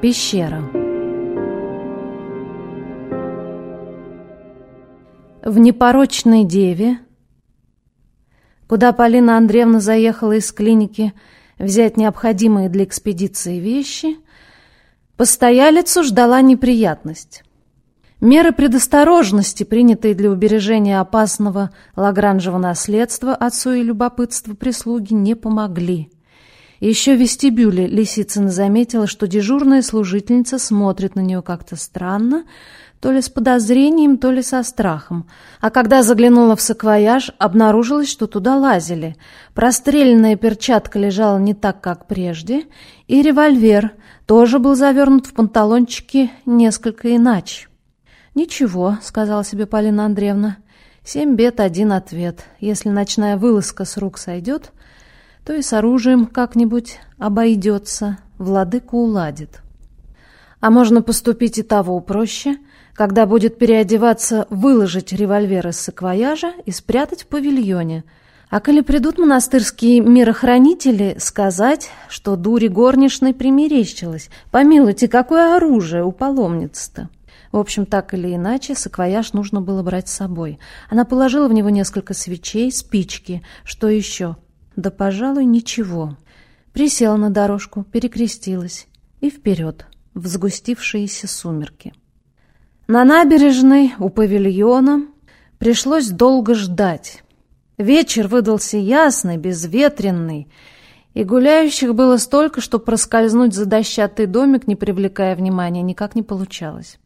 Пещера В непорочной деве, куда Полина Андреевна заехала из клиники взять необходимые для экспедиции вещи, постоялицу ждала неприятность. Меры предосторожности, принятые для убережения опасного лагранжевого наследства отцу и любопытства прислуги, не помогли. Еще в вестибюле Лисицына заметила, что дежурная служительница смотрит на нее как-то странно, то ли с подозрением, то ли со страхом. А когда заглянула в саквояж, обнаружилось, что туда лазили. Простреленная перчатка лежала не так, как прежде, и револьвер тоже был завернут в панталончики несколько иначе. «Ничего», — сказала себе Полина Андреевна, — «семь бед, один ответ. Если ночная вылазка с рук сойдет, то и с оружием как-нибудь обойдется, владыка уладит». А можно поступить и того проще, когда будет переодеваться, выложить револьвер из саквояжа и спрятать в павильоне. А коли придут монастырские мирохранители, сказать, что дури горничной примерещилась. Помилуйте, какое оружие у паломницы-то? В общем, так или иначе, саквояж нужно было брать с собой. Она положила в него несколько свечей, спички. Что еще? Да, пожалуй, ничего. Присела на дорожку, перекрестилась и вперед, в сгустившиеся сумерки. На набережной у павильона пришлось долго ждать. Вечер выдался ясный, безветренный, и гуляющих было столько, что проскользнуть за дощатый домик, не привлекая внимания, никак не получалось.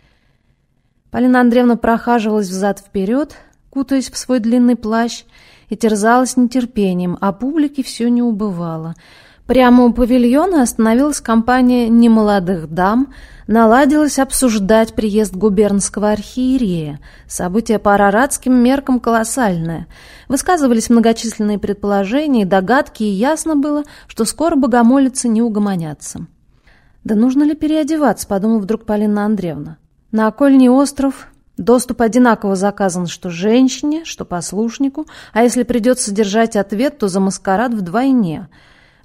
Полина Андреевна прохаживалась взад-вперед, кутаясь в свой длинный плащ, и терзалась нетерпением, а публики все не убывало. Прямо у павильона остановилась компания немолодых дам, наладилась обсуждать приезд губернского архиерея. Событие по араратским меркам колоссальное. Высказывались многочисленные предположения и догадки, и ясно было, что скоро богомолицы не угомонятся. «Да нужно ли переодеваться?» — подумала вдруг Полина Андреевна. На окольний остров доступ одинаково заказан что женщине, что послушнику, а если придется держать ответ, то за маскарад вдвойне.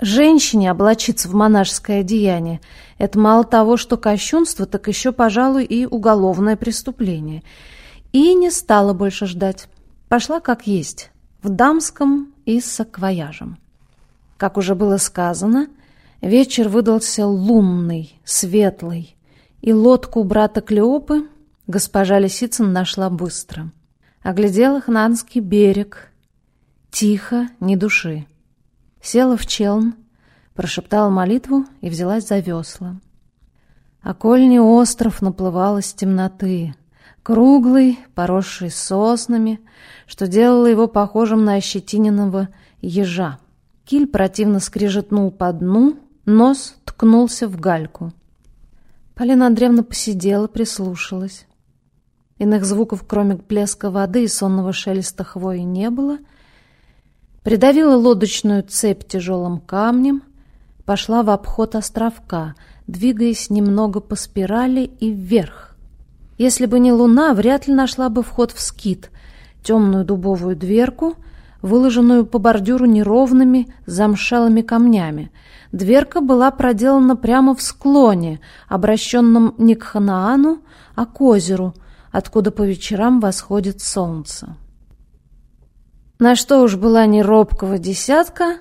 Женщине облачиться в монашеское одеяние – это мало того, что кощунство, так еще, пожалуй, и уголовное преступление. И не стала больше ждать. Пошла как есть, в дамском и с саквояжем. Как уже было сказано, вечер выдался лунный, светлый, и лодку брата Клеопы госпожа Лисицын нашла быстро. Оглядела Хнанский берег. Тихо, ни души. Села в челн, прошептала молитву и взялась за весла. Окольний остров наплывал из темноты, круглый, поросший соснами, что делало его похожим на ощетиненного ежа. Киль противно скрежетнул по дну, нос ткнулся в гальку. Полина Андреевна посидела, прислушалась. Иных звуков, кроме плеска воды и сонного шелеста хвои, не было. Придавила лодочную цепь тяжелым камнем, пошла в обход островка, двигаясь немного по спирали и вверх. Если бы не луна, вряд ли нашла бы вход в скит, темную дубовую дверку, выложенную по бордюру неровными замшелыми камнями — Дверка была проделана прямо в склоне, обращенном не к Ханаану, а к озеру, откуда по вечерам восходит солнце. На что уж была не робкого десятка,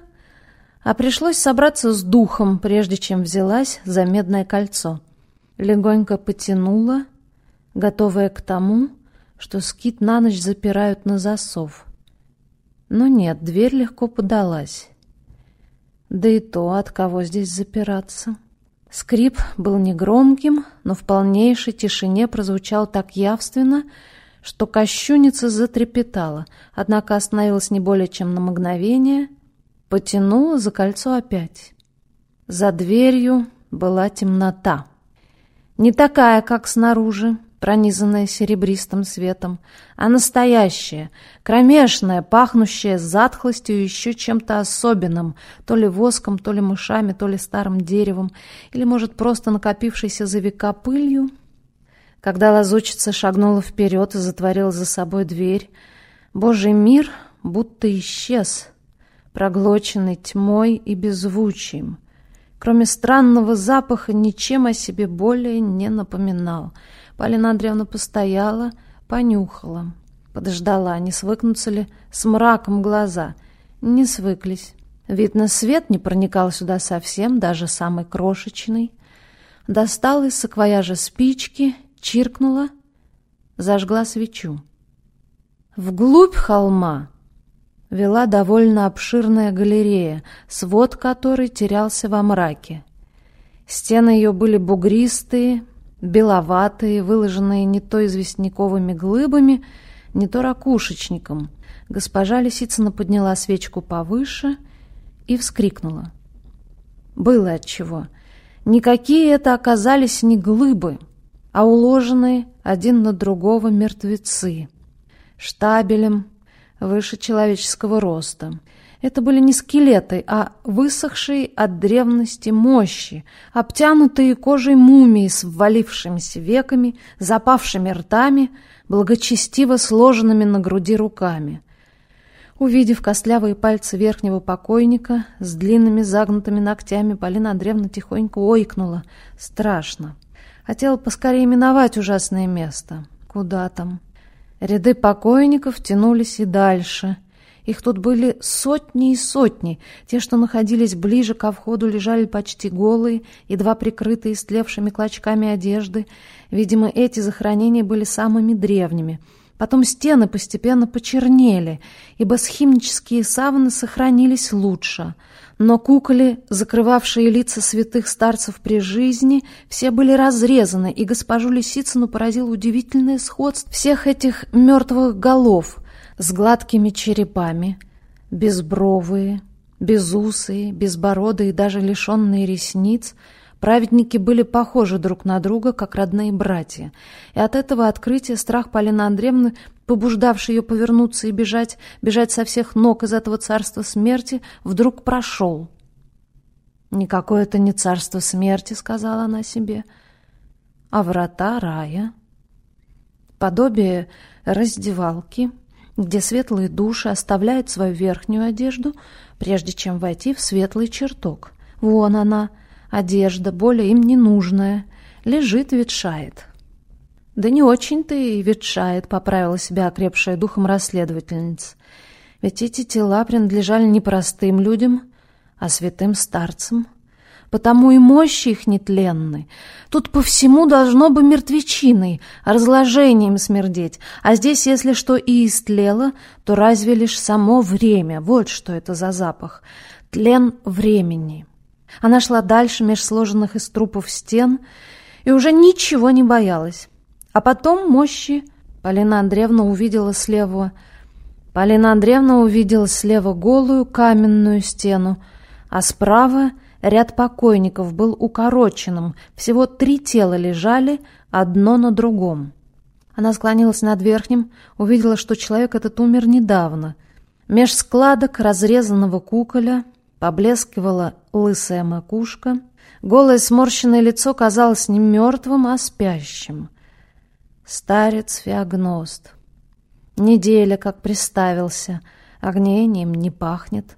а пришлось собраться с духом, прежде чем взялась за медное кольцо. Легонько потянула, готовая к тому, что скит на ночь запирают на засов. Но нет, дверь легко подалась. Да и то, от кого здесь запираться. Скрип был негромким, но в полнейшей тишине прозвучал так явственно, что кощуница затрепетала, однако остановилась не более чем на мгновение, потянула за кольцо опять. За дверью была темнота. Не такая, как снаружи, пронизанная серебристым светом, а настоящая, кромешная, пахнущая затхлостью еще чем-то особенным, то ли воском, то ли мышами, то ли старым деревом, или, может, просто накопившейся за века пылью. Когда лазучица шагнула вперед и затворила за собой дверь, Божий мир будто исчез, проглоченный тьмой и беззвучием. кроме странного запаха, ничем о себе более не напоминал. Полина Андреевна постояла, понюхала, подождала, не свыкнутся ли с мраком глаза. Не свыклись. Видно, свет не проникал сюда совсем, даже самый крошечный. Достала из саквояжа спички, чиркнула, зажгла свечу. Вглубь холма вела довольно обширная галерея, свод которой терялся во мраке. Стены ее были бугристые, беловатые, выложенные не то известняковыми глыбами, не то ракушечником. Госпожа Лисицына подняла свечку повыше и вскрикнула. Было отчего. Никакие это оказались не глыбы, а уложенные один на другого мертвецы. Штабелем, выше человеческого роста. Это были не скелеты, а высохшие от древности мощи, обтянутые кожей мумии с ввалившимися веками, запавшими ртами, благочестиво сложенными на груди руками. Увидев костлявые пальцы верхнего покойника с длинными загнутыми ногтями, Полина Андреевна тихонько ойкнула. Страшно. Хотела поскорее миновать ужасное место. Куда там? Ряды покойников тянулись и дальше. Их тут были сотни и сотни. Те, что находились ближе ко входу, лежали почти голые, едва прикрытые истлевшими клочками одежды. Видимо, эти захоронения были самыми древними. Потом стены постепенно почернели, ибо схимнические саваны сохранились лучше — но куколи, закрывавшие лица святых старцев при жизни, все были разрезаны, и госпожу Лисицыну поразило удивительное сходство всех этих мертвых голов с гладкими черепами, безбровые, безусые, безбородые, даже лишенные ресниц — Праведники были похожи друг на друга, как родные братья. И от этого открытия страх Полины Андреевны, побуждавший ее повернуться и бежать, бежать со всех ног из этого царства смерти, вдруг прошел. «Никакое это не царство смерти», — сказала она себе, — «а врата рая». Подобие раздевалки, где светлые души оставляют свою верхнюю одежду, прежде чем войти в светлый чертог. Вон она — Одежда, более им не нужная, лежит, ветшает. Да не очень-то и ветшает, поправила себя окрепшая духом расследовательница. Ведь эти тела принадлежали не простым людям, а святым старцам. Потому и мощи их нетленны. Тут по всему должно бы мертвечиной, разложением смердеть. А здесь, если что и истлело, то разве лишь само время. Вот что это за запах. Тлен времени. Она шла дальше меж сложенных из трупов стен и уже ничего не боялась. А потом мощи Полина Андреевна увидела слева... Полина Андреевна увидела слева голую каменную стену, а справа ряд покойников был укороченным, всего три тела лежали, одно на другом. Она склонилась над верхним, увидела, что человек этот умер недавно. Меж складок разрезанного куколя Поблескивала лысая макушка, голое сморщенное лицо казалось не мертвым, а спящим. Старец Феогност. Неделя, как приставился, огнением не пахнет.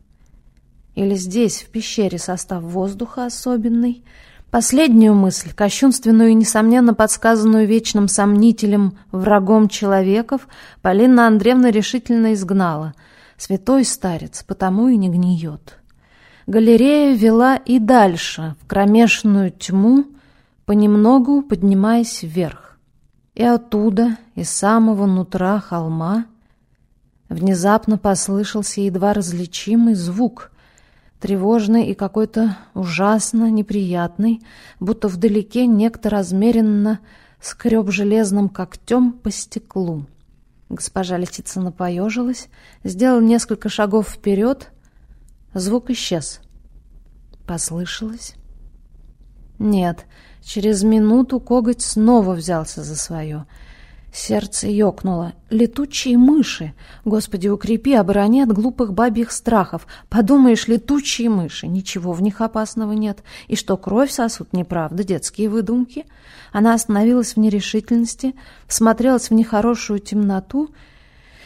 Или здесь, в пещере, состав воздуха особенный. Последнюю мысль, кощунственную и, несомненно, подсказанную вечным сомнителем, врагом человеков, Полина Андреевна решительно изгнала. Святой старец, потому и не гниет. Галерея вела и дальше, в кромешную тьму, понемногу поднимаясь вверх. И оттуда, из самого нутра холма, внезапно послышался едва различимый звук, тревожный и какой-то ужасно неприятный, будто вдалеке некто размеренно скреб железным когтем по стеклу. Госпожа Летицына поежилась, сделала несколько шагов вперед — Звук исчез. Послышалось? Нет, через минуту коготь снова взялся за свое. Сердце ёкнуло. Летучие мыши! Господи, укрепи, оборони от глупых бабьих страхов. Подумаешь, летучие мыши. Ничего в них опасного нет. И что, кровь сосут? Неправда, детские выдумки. Она остановилась в нерешительности, всмотрелась в нехорошую темноту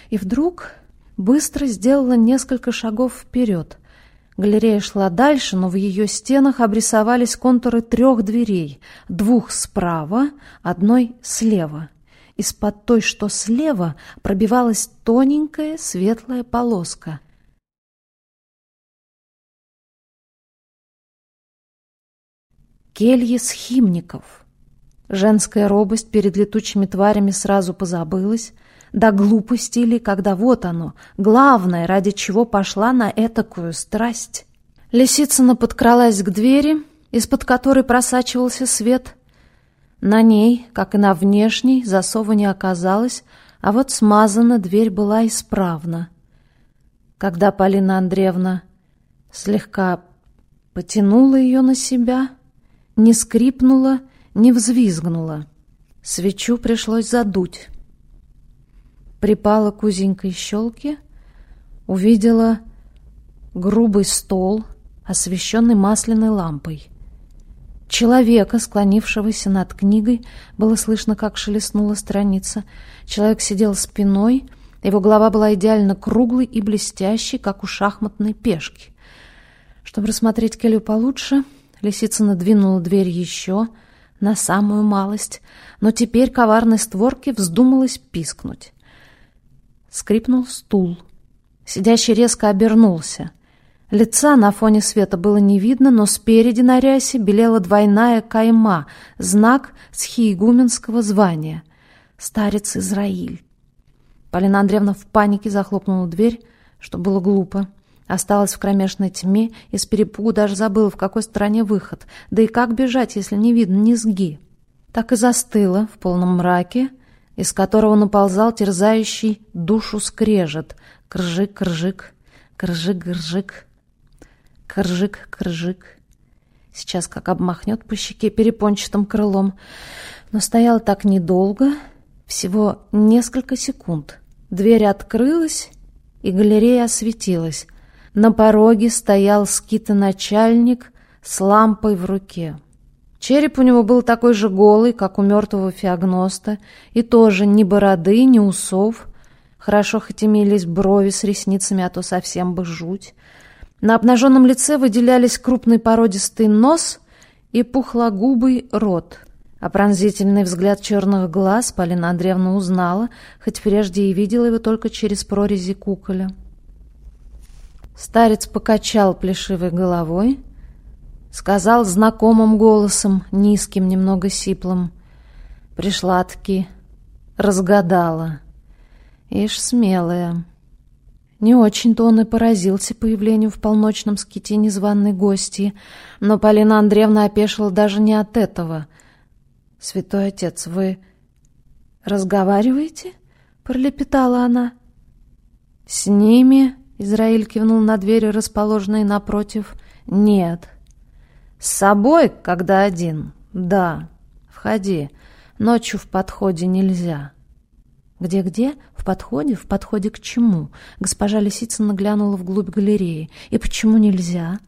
и вдруг быстро сделала несколько шагов вперед — Галерея шла дальше, но в ее стенах обрисовались контуры трех дверей, двух справа, одной слева. Из-под той, что слева, пробивалась тоненькая светлая полоска. Кельи схимников. Женская робость перед летучими тварями сразу позабылась, до глупости ли, когда вот оно, главное, ради чего пошла на этакую страсть. Лисицына подкралась к двери, из-под которой просачивался свет. На ней, как и на внешней, засова не оказалось, а вот смазана дверь была исправна. Когда Полина Андреевна слегка потянула ее на себя, не скрипнула, не взвизгнула. Свечу пришлось задуть припала к узенькой щелке, увидела грубый стол, освещенный масляной лампой. Человека, склонившегося над книгой, было слышно, как шелестнула страница. Человек сидел спиной, его голова была идеально круглой и блестящей, как у шахматной пешки. Чтобы рассмотреть Келю получше, лисица надвинула дверь еще на самую малость, но теперь коварной створке вздумалось пискнуть. Скрипнул стул. Сидящий резко обернулся. Лица на фоне света было не видно, но спереди на рясе белела двойная кайма, знак схиегуменского звания. Старец Израиль. Полина Андреевна в панике захлопнула дверь, что было глупо. Осталась в кромешной тьме и с перепугу даже забыла, в какой стороне выход. Да и как бежать, если не видно низги? Так и застыла в полном мраке, из которого наползал терзающий душу скрежет. Кржик-кржик, кржик-кржик, кржик-кржик. Сейчас как обмахнет по щеке перепончатым крылом. Но стоял так недолго, всего несколько секунд. Дверь открылась, и галерея осветилась. На пороге стоял скитоначальник с лампой в руке. Череп у него был такой же голый, как у мертвого феогноста, и тоже ни бороды, ни усов. Хорошо хоть имелись брови с ресницами, а то совсем бы жуть. На обнаженном лице выделялись крупный породистый нос и пухлогубый рот. А пронзительный взгляд черных глаз Полина Андреевна узнала, хоть прежде и видела его только через прорези куколя. Старец покачал плешивой головой, Сказал знакомым голосом, низким, немного сиплым. Пришла-таки, разгадала. Ишь, смелая. Не очень-то он и поразился появлению в полночном ските незваной гости, но Полина Андреевна опешила даже не от этого. «Святой отец, вы разговариваете?» — пролепетала она. «С ними?» — Израиль кивнул на двери, расположенные напротив. «Нет, с собой, когда один? Да. Входи. Ночью в подходе нельзя. Где-где? В подходе? В подходе к чему? Госпожа Лисицына глянула вглубь галереи. И почему нельзя?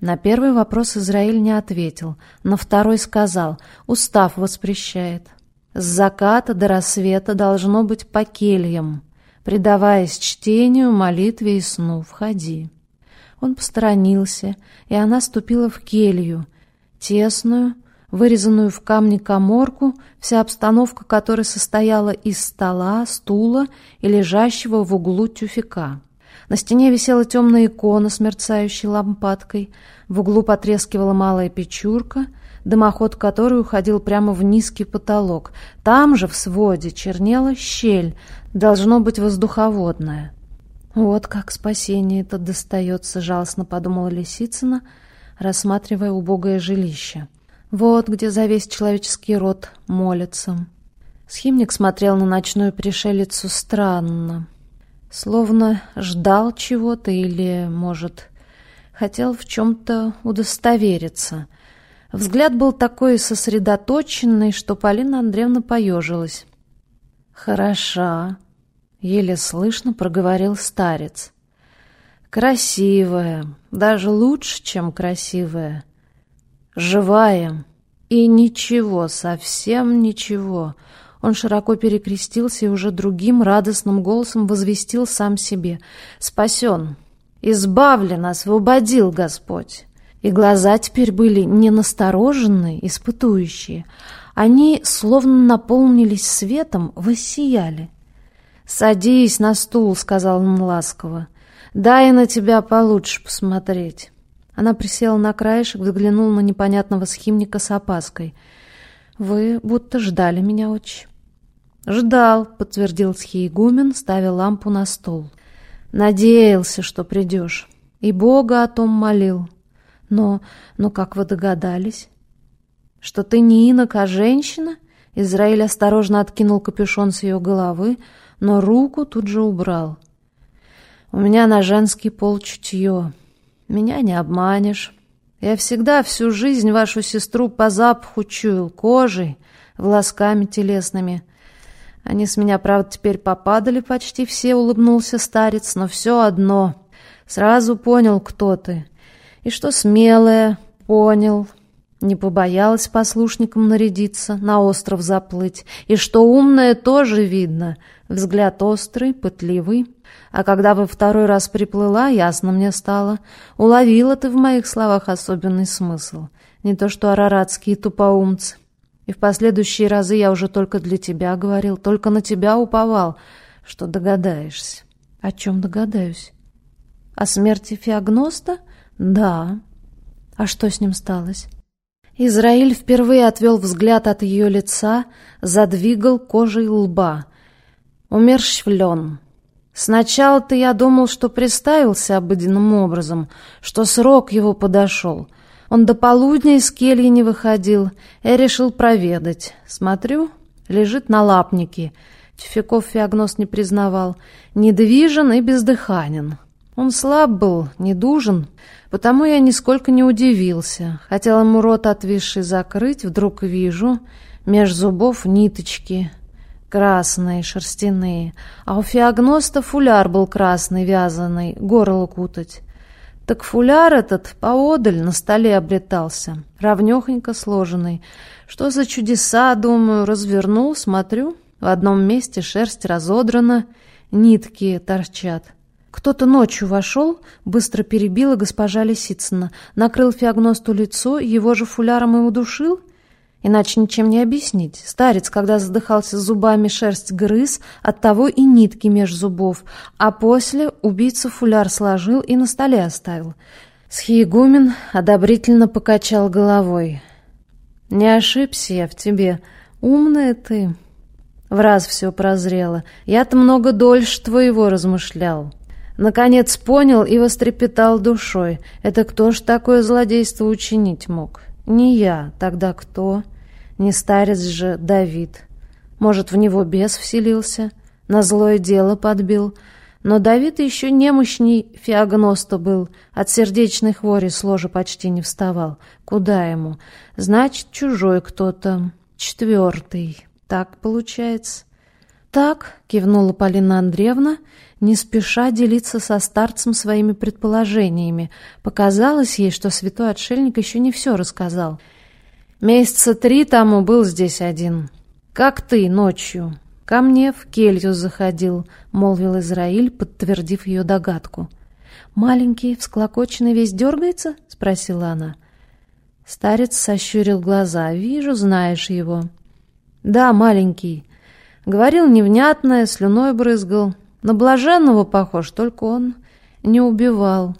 На первый вопрос Израиль не ответил. На второй сказал. Устав воспрещает. С заката до рассвета должно быть по кельям. Предаваясь чтению, молитве и сну, входи. Он посторонился, и она ступила в келью, тесную, вырезанную в камне коморку, вся обстановка которой состояла из стола, стула и лежащего в углу тюфяка. На стене висела темная икона с мерцающей лампадкой, в углу потрескивала малая печурка, дымоход которой уходил прямо в низкий потолок. Там же, в своде, чернела щель, должно быть воздуховодная. «Вот как спасение это достается», — жалостно подумала Лисицына, рассматривая убогое жилище. «Вот где за весь человеческий род молятся». Схимник смотрел на ночную пришелицу странно, словно ждал чего-то или, может, хотел в чем-то удостовериться. Взгляд был такой сосредоточенный, что Полина Андреевна поежилась. «Хороша», Еле слышно проговорил старец. Красивая, даже лучше, чем красивая. Живая. И ничего, совсем ничего. Он широко перекрестился и уже другим радостным голосом возвестил сам себе. Спасен. Избавлен, освободил Господь. И глаза теперь были не настороженные, испытующие. Они, словно наполнились светом, воссияли. «Садись на стул», — сказал он ласково. «Дай на тебя получше посмотреть». Она присела на краешек, взглянула на непонятного схимника с опаской. «Вы будто ждали меня, очень». «Ждал», — подтвердил схиегумен, ставя лампу на стол. «Надеялся, что придешь, и Бога о том молил. Но, но как вы догадались? Что ты не инок, а женщина?» Израиль осторожно откинул капюшон с ее головы, но руку тут же убрал. «У меня на женский пол чутье. Меня не обманешь. Я всегда всю жизнь вашу сестру по запаху чуял, кожей, волосками телесными. Они с меня, правда, теперь попадали почти все, улыбнулся старец, но все одно. Сразу понял, кто ты. И что смелая, понял. Не побоялась послушникам нарядиться, на остров заплыть. И что умная тоже видно. Взгляд острый, пытливый. А когда вы второй раз приплыла, ясно мне стало. Уловила ты в моих словах особенный смысл. Не то что араратские тупоумцы. И в последующие разы я уже только для тебя говорил, только на тебя уповал, что догадаешься. О чем догадаюсь? О смерти Феогноста? Да. А что с ним сталось? Израиль впервые отвел взгляд от ее лица, задвигал кожей лба. Умерщвлен. Сначала-то я думал, что приставился обыденным образом, что срок его подошел — он до полудня из кельи не выходил. Я решил проведать. Смотрю, лежит на лапнике. Тюфяков Феогнос не признавал. Недвижен и бездыханен. Он слаб был, недужен, потому я нисколько не удивился. Хотел ему рот отвисший закрыть, вдруг вижу, меж зубов ниточки, красные, шерстяные, а у Феогноста фуляр был красный, вязаный, горло кутать. Так фуляр этот поодаль на столе обретался, равнёхонько сложенный. Что за чудеса, думаю, развернул, смотрю. В одном месте шерсть разодрана, нитки торчат. Кто-то ночью вошел, быстро перебила госпожа Лисицына, накрыл феогносту лицо, его же фуляром и удушил — Иначе ничем не объяснить. Старец, когда задыхался зубами, шерсть грыз, оттого и нитки меж зубов, а после убийца фуляр сложил и на столе оставил. Схиегумен одобрительно покачал головой. «Не ошибся я в тебе. Умная ты». В раз все прозрело. Я-то много дольше твоего размышлял. Наконец понял и вострепетал душой. Это кто ж такое злодейство учинить мог?» Не я, тогда кто? Не старец же Давид. Может, в него бес вселился, на злое дело подбил. Но Давид еще немощней феогноста был, от сердечной хвори с ложа почти не вставал. Куда ему? Значит, чужой кто-то, четвертый. Так получается. «Так», — кивнула Полина Андреевна, не спеша делиться со старцем своими предположениями. Показалось ей, что святой отшельник еще не все рассказал. «Месяца три тому был здесь один. Как ты ночью. Ко мне в келью заходил», — молвил Израиль, подтвердив ее догадку. «Маленький, всклокоченный весь дергается?» — спросила она. Старец сощурил глаза. «Вижу, знаешь его». «Да, маленький». Говорил невнятное, слюной брызгал. На блаженного похож, только он не убивал.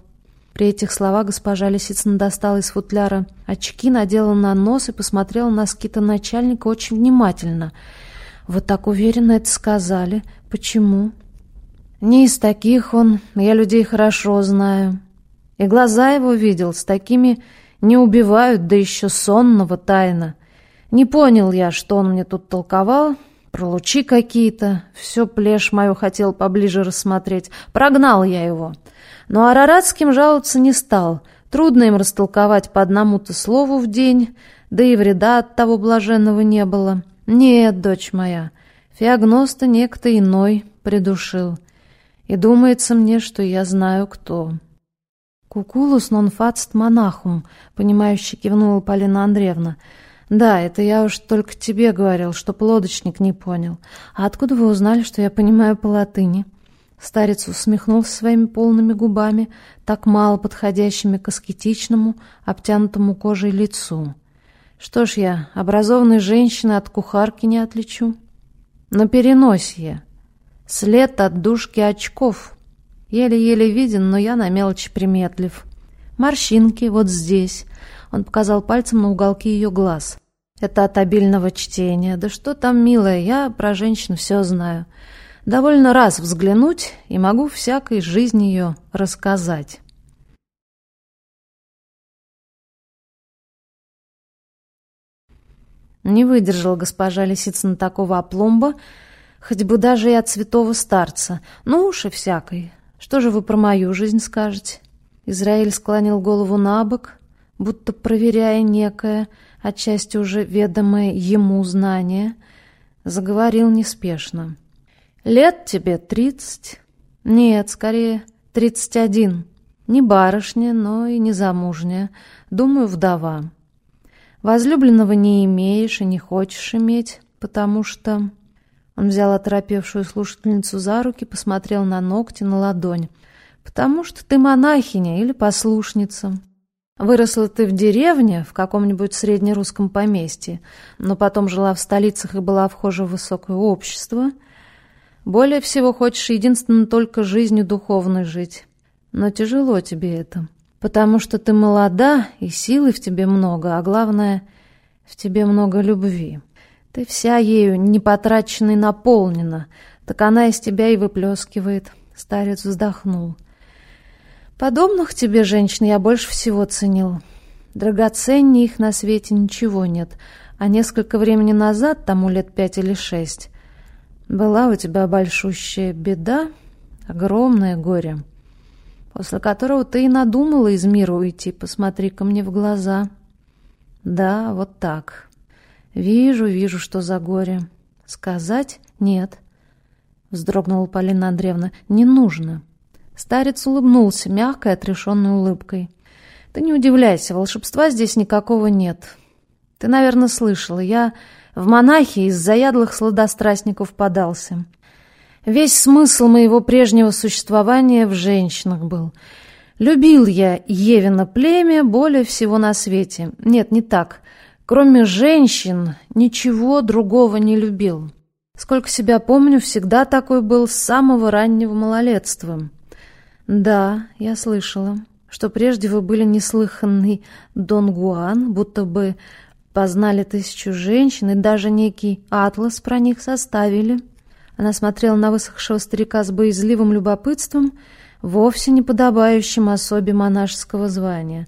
При этих словах госпожа Лисицына достала из футляра очки, надела на нос и посмотрела на скита начальника очень внимательно. «Вот так уверенно это сказали. Почему?» «Не из таких он. Я людей хорошо знаю. И глаза его видел. С такими не убивают, да еще сонного тайно. Не понял я, что он мне тут толковал, про лучи какие-то. Все плешь мою хотел поближе рассмотреть. Прогнал я его. Но араратским жаловаться не стал. Трудно им растолковать по одному-то слову в день, да и вреда от того блаженного не было. Нет, дочь моя, феогноста некто иной придушил. И думается мне, что я знаю, кто. «Кукулус нон фацт монахум», — понимающе кивнула Полина Андреевна, — «Да, это я уж только тебе говорил, что лодочник не понял. А откуда вы узнали, что я понимаю по латыни?» Старец усмехнулся своими полными губами, так мало подходящими к аскетичному, обтянутому кожей лицу. Что ж я, образованной женщины от кухарки не отличу? На переносье. След от дужки очков. Еле-еле виден, но я на мелочи приметлив. Морщинки вот здесь. Он показал пальцем на уголки ее глаз. Это от обильного чтения. Да что там, милая, я про женщин все знаю. Довольно раз взглянуть, и могу всякой жизни ее рассказать. Не выдержала госпожа Лисицына такого опломба, хоть бы даже и от святого старца. Ну уж и всякой. Что же вы про мою жизнь скажете? Израиль склонил голову на бок, будто проверяя некое, отчасти уже ведомое ему знание, заговорил неспешно. Лет тебе тридцать? Нет, скорее, тридцать один. Не барышня, но и не замужняя. Думаю, вдова. Возлюбленного не имеешь и не хочешь иметь, потому что... Он взял оторопевшую слушательницу за руки, посмотрел на ногти, на ладонь. «Потому что ты монахиня или послушница. Выросла ты в деревне, в каком-нибудь среднерусском поместье, но потом жила в столицах и была вхожа в высокое общество». Более всего хочешь единственно только жизнью духовной жить. Но тяжело тебе это, потому что ты молода, и силы в тебе много, а главное, в тебе много любви. Ты вся ею непотраченной наполнена, так она из тебя и выплескивает. Старец вздохнул. Подобных тебе женщин я больше всего ценил. Драгоценнее их на свете ничего нет, а несколько времени назад, тому лет пять или шесть, была у тебя большущая беда, огромное горе, после которого ты и надумала из мира уйти. посмотри ко мне в глаза. Да, вот так. Вижу, вижу, что за горе. Сказать нет. Вздрогнула Полина Андреевна. Не нужно. Старец улыбнулся мягкой, отрешенной улыбкой. Ты не удивляйся, волшебства здесь никакого нет. Ты, наверное, слышала. Я в монахи из заядлых сладострастников подался. Весь смысл моего прежнего существования в женщинах был. Любил я Евина племя более всего на свете. Нет, не так. Кроме женщин, ничего другого не любил. Сколько себя помню, всегда такой был с самого раннего малолетства. Да, я слышала, что прежде вы были неслыханный Дон Гуан, будто бы Познали тысячу женщин и даже некий атлас про них составили. Она смотрела на высохшего старика с боязливым любопытством, вовсе не подобающим особе монашеского звания.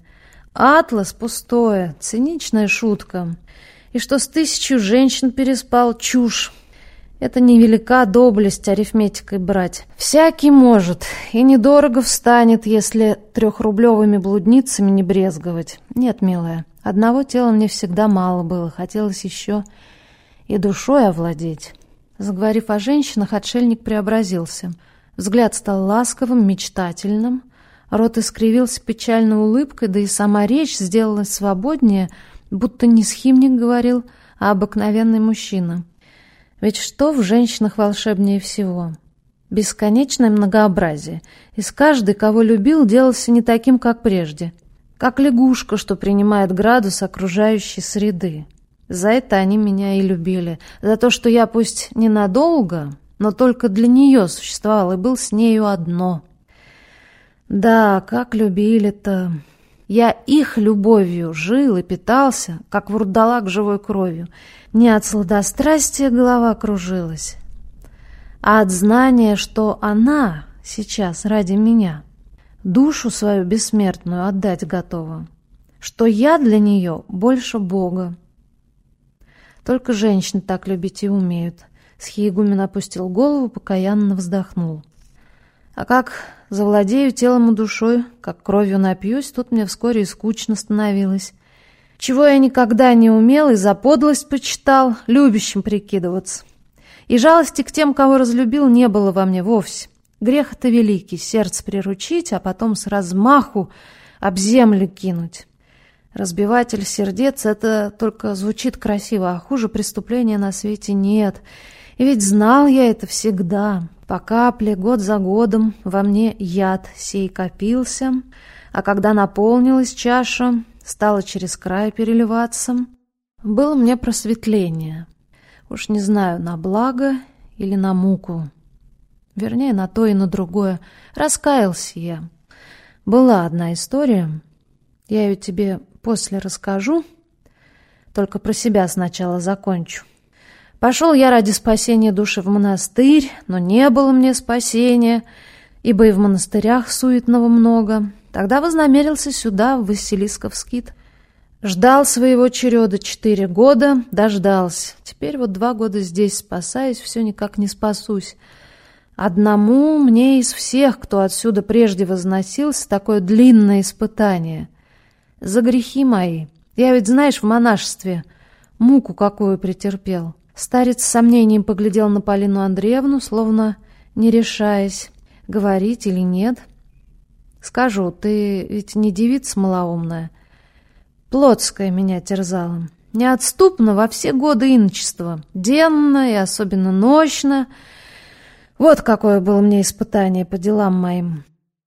Атлас пустое, циничная шутка. И что с тысячу женщин переспал, чушь. Это невелика доблесть арифметикой брать. Всякий может, и недорого встанет, если трехрублевыми блудницами не брезговать. Нет, милая, одного тела мне всегда мало было, хотелось еще и душой овладеть. Заговорив о женщинах, отшельник преобразился. Взгляд стал ласковым, мечтательным, рот искривился печальной улыбкой, да и сама речь сделалась свободнее, будто не схимник говорил, а обыкновенный мужчина. Ведь что в женщинах волшебнее всего? Бесконечное многообразие. Из каждой, кого любил, делался не таким, как прежде. Как лягушка, что принимает градус окружающей среды. За это они меня и любили. За то, что я пусть ненадолго, но только для нее существовал и был с нею одно. Да, как любили-то... Я их любовью жил и питался, как вурдалак живой кровью. Не от сладострастия голова кружилась, а от знания, что она сейчас ради меня душу свою бессмертную отдать готова, что я для нее больше Бога. Только женщины так любить и умеют. Схиегумен опустил голову, покаянно вздохнул. А как завладею телом и душой, как кровью напьюсь, тут мне вскоре и скучно становилось. Чего я никогда не умел и за подлость почитал, любящим прикидываться. И жалости к тем, кого разлюбил, не было во мне вовсе. Грех это великий, сердце приручить, а потом с размаху об землю кинуть. Разбиватель сердец — это только звучит красиво, а хуже преступления на свете нет. И ведь знал я это всегда, По капле, год за годом, во мне яд сей копился, а когда наполнилась чаша, стала через край переливаться, было мне просветление. Уж не знаю, на благо или на муку. Вернее, на то и на другое. Раскаялся я. Была одна история. Я ее тебе после расскажу. Только про себя сначала закончу. Пошел я ради спасения души в монастырь, но не было мне спасения, ибо и в монастырях суетного много. Тогда вознамерился сюда, в Василисков скит. Ждал своего череда четыре года, дождался. Теперь вот два года здесь спасаюсь, все никак не спасусь. Одному мне из всех, кто отсюда прежде возносился, такое длинное испытание. За грехи мои. Я ведь, знаешь, в монашестве муку какую претерпел. Старец с сомнением поглядел на Полину Андреевну, словно не решаясь, говорить или нет. «Скажу, ты ведь не девица малоумная. Плотская меня терзала. Неотступно во все годы иночества. Денно и особенно ночно — вот какое было мне испытание по делам моим.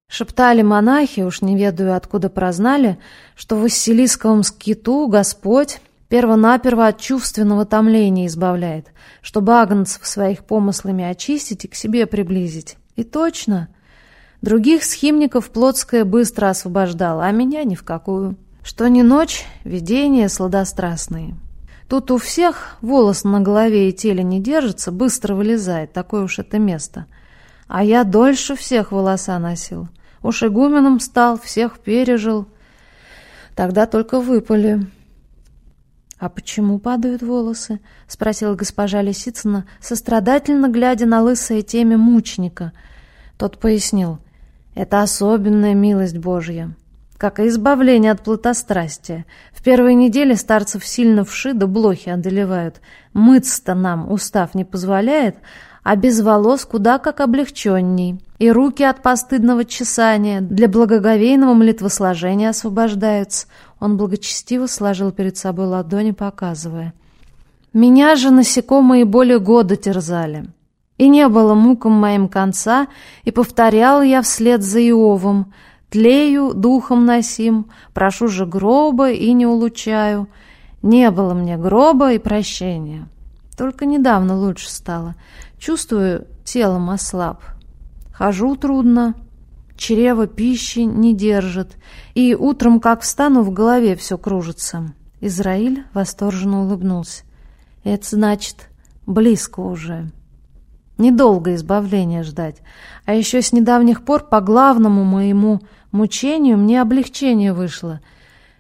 Шептали монахи, уж не ведаю, откуда прознали, что в Василисковом скиту Господь первонаперво от чувственного томления избавляет, чтобы агнцев своих помыслами очистить и к себе приблизить. И точно. Других схимников Плотская быстро освобождала, а меня ни в какую. Что ни ночь, видения сладострастные. Тут у всех волос на голове и теле не держится, быстро вылезает, такое уж это место. А я дольше всех волоса носил. Уж игуменом стал, всех пережил. Тогда только выпали. «А почему падают волосы?» — спросила госпожа Лисицына, сострадательно глядя на лысое теме мученика. Тот пояснил. «Это особенная милость Божья как и избавление от плотострастия. В первой неделе старцев сильно вши да блохи одолевают. Мыться-то нам устав не позволяет, а без волос куда как облегченней. И руки от постыдного чесания для благоговейного молитвосложения освобождаются. Он благочестиво сложил перед собой ладони, показывая. «Меня же насекомые более года терзали». И не было мукам моим конца, и повторял я вслед за Иовом — Тлею, духом носим, прошу же гроба и не улучаю. Не было мне гроба и прощения. Только недавно лучше стало. Чувствую, телом ослаб. Хожу трудно, чрево пищи не держит, и утром, как встану, в голове все кружится. Израиль восторженно улыбнулся. Это значит, близко уже. Недолго избавления ждать. А еще с недавних пор по главному моему Мучению мне облегчение вышло.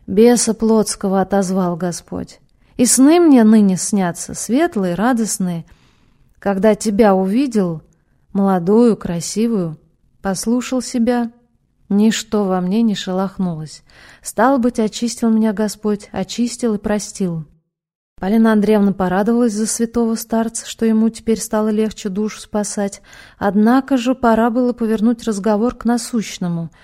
Беса плотского отозвал Господь. И сны мне ныне снятся, светлые, радостные. Когда тебя увидел, молодую, красивую, послушал себя, ничто во мне не шелохнулось. Стал быть, очистил меня Господь, очистил и простил. Полина Андреевна порадовалась за святого старца, что ему теперь стало легче душу спасать. Однако же пора было повернуть разговор к насущному —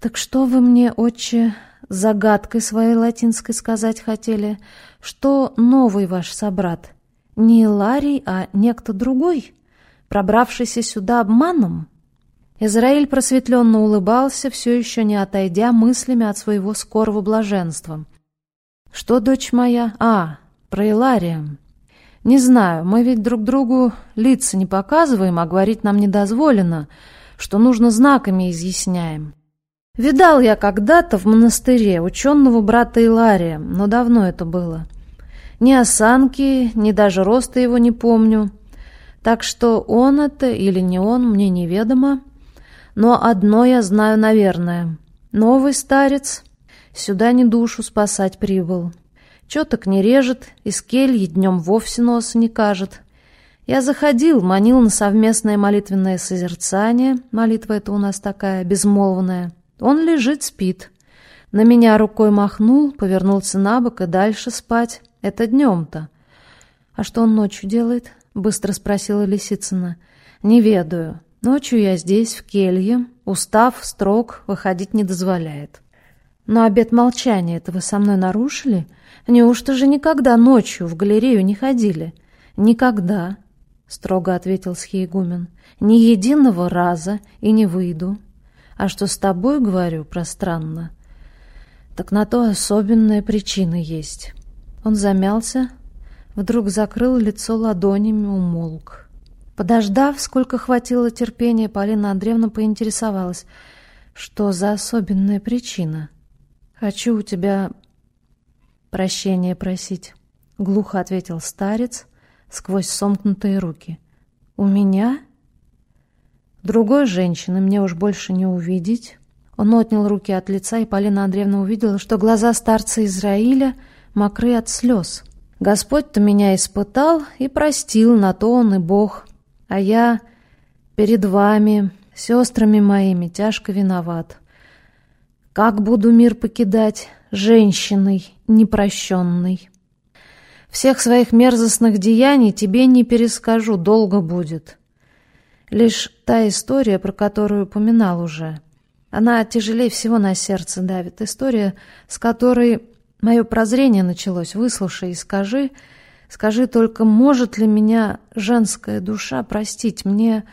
«Так что вы мне, отче, загадкой своей латинской сказать хотели? Что новый ваш собрат? Не Ларий, а некто другой, пробравшийся сюда обманом?» Израиль просветленно улыбался, все еще не отойдя мыслями от своего скорого блаженства. «Что, дочь моя? А, про Илария. Не знаю, мы ведь друг другу лица не показываем, а говорить нам не дозволено, что нужно знаками изъясняем. Видал я когда-то в монастыре ученого брата Илария, но давно это было. Ни осанки, ни даже роста его не помню. Так что он это или не он, мне неведомо. Но одно я знаю, наверное. Новый старец сюда не душу спасать прибыл. Чёток не режет, из кельи днем вовсе носа не кажет. Я заходил, манил на совместное молитвенное созерцание. Молитва это у нас такая, безмолвная. Он лежит, спит. На меня рукой махнул, повернулся на бок и дальше спать. Это днем-то. А что он ночью делает? Быстро спросила Лисицына. Не ведаю. Ночью я здесь, в келье. Устав, строг, выходить не дозволяет. Но обет молчания это вы со мной нарушили? Неужто же никогда ночью в галерею не ходили? Никогда. строго ответил схиегумен. Ни единого раза и не выйду. А что с тобой говорю пространно, так на то особенная причина есть. Он замялся, вдруг закрыл лицо ладонями, умолк. Подождав, сколько хватило терпения, Полина Андреевна поинтересовалась, что за особенная причина. «Хочу у тебя прощения просить», — глухо ответил старец сквозь сомкнутые руки. «У меня?» Другой женщины мне уж больше не увидеть. Он отнял руки от лица, и Полина Андреевна увидела, что глаза старца Израиля мокры от слез. Господь-то меня испытал и простил, на то он и Бог. А я перед вами, сестрами моими, тяжко виноват. Как буду мир покидать, женщиной непрощенной? Всех своих мерзостных деяний тебе не перескажу, долго будет. Лишь та история, про которую упоминал уже. Она тяжелее всего на сердце давит. История, с которой мое прозрение началось. Выслушай и скажи, скажи только, может ли меня женская душа простить? Мне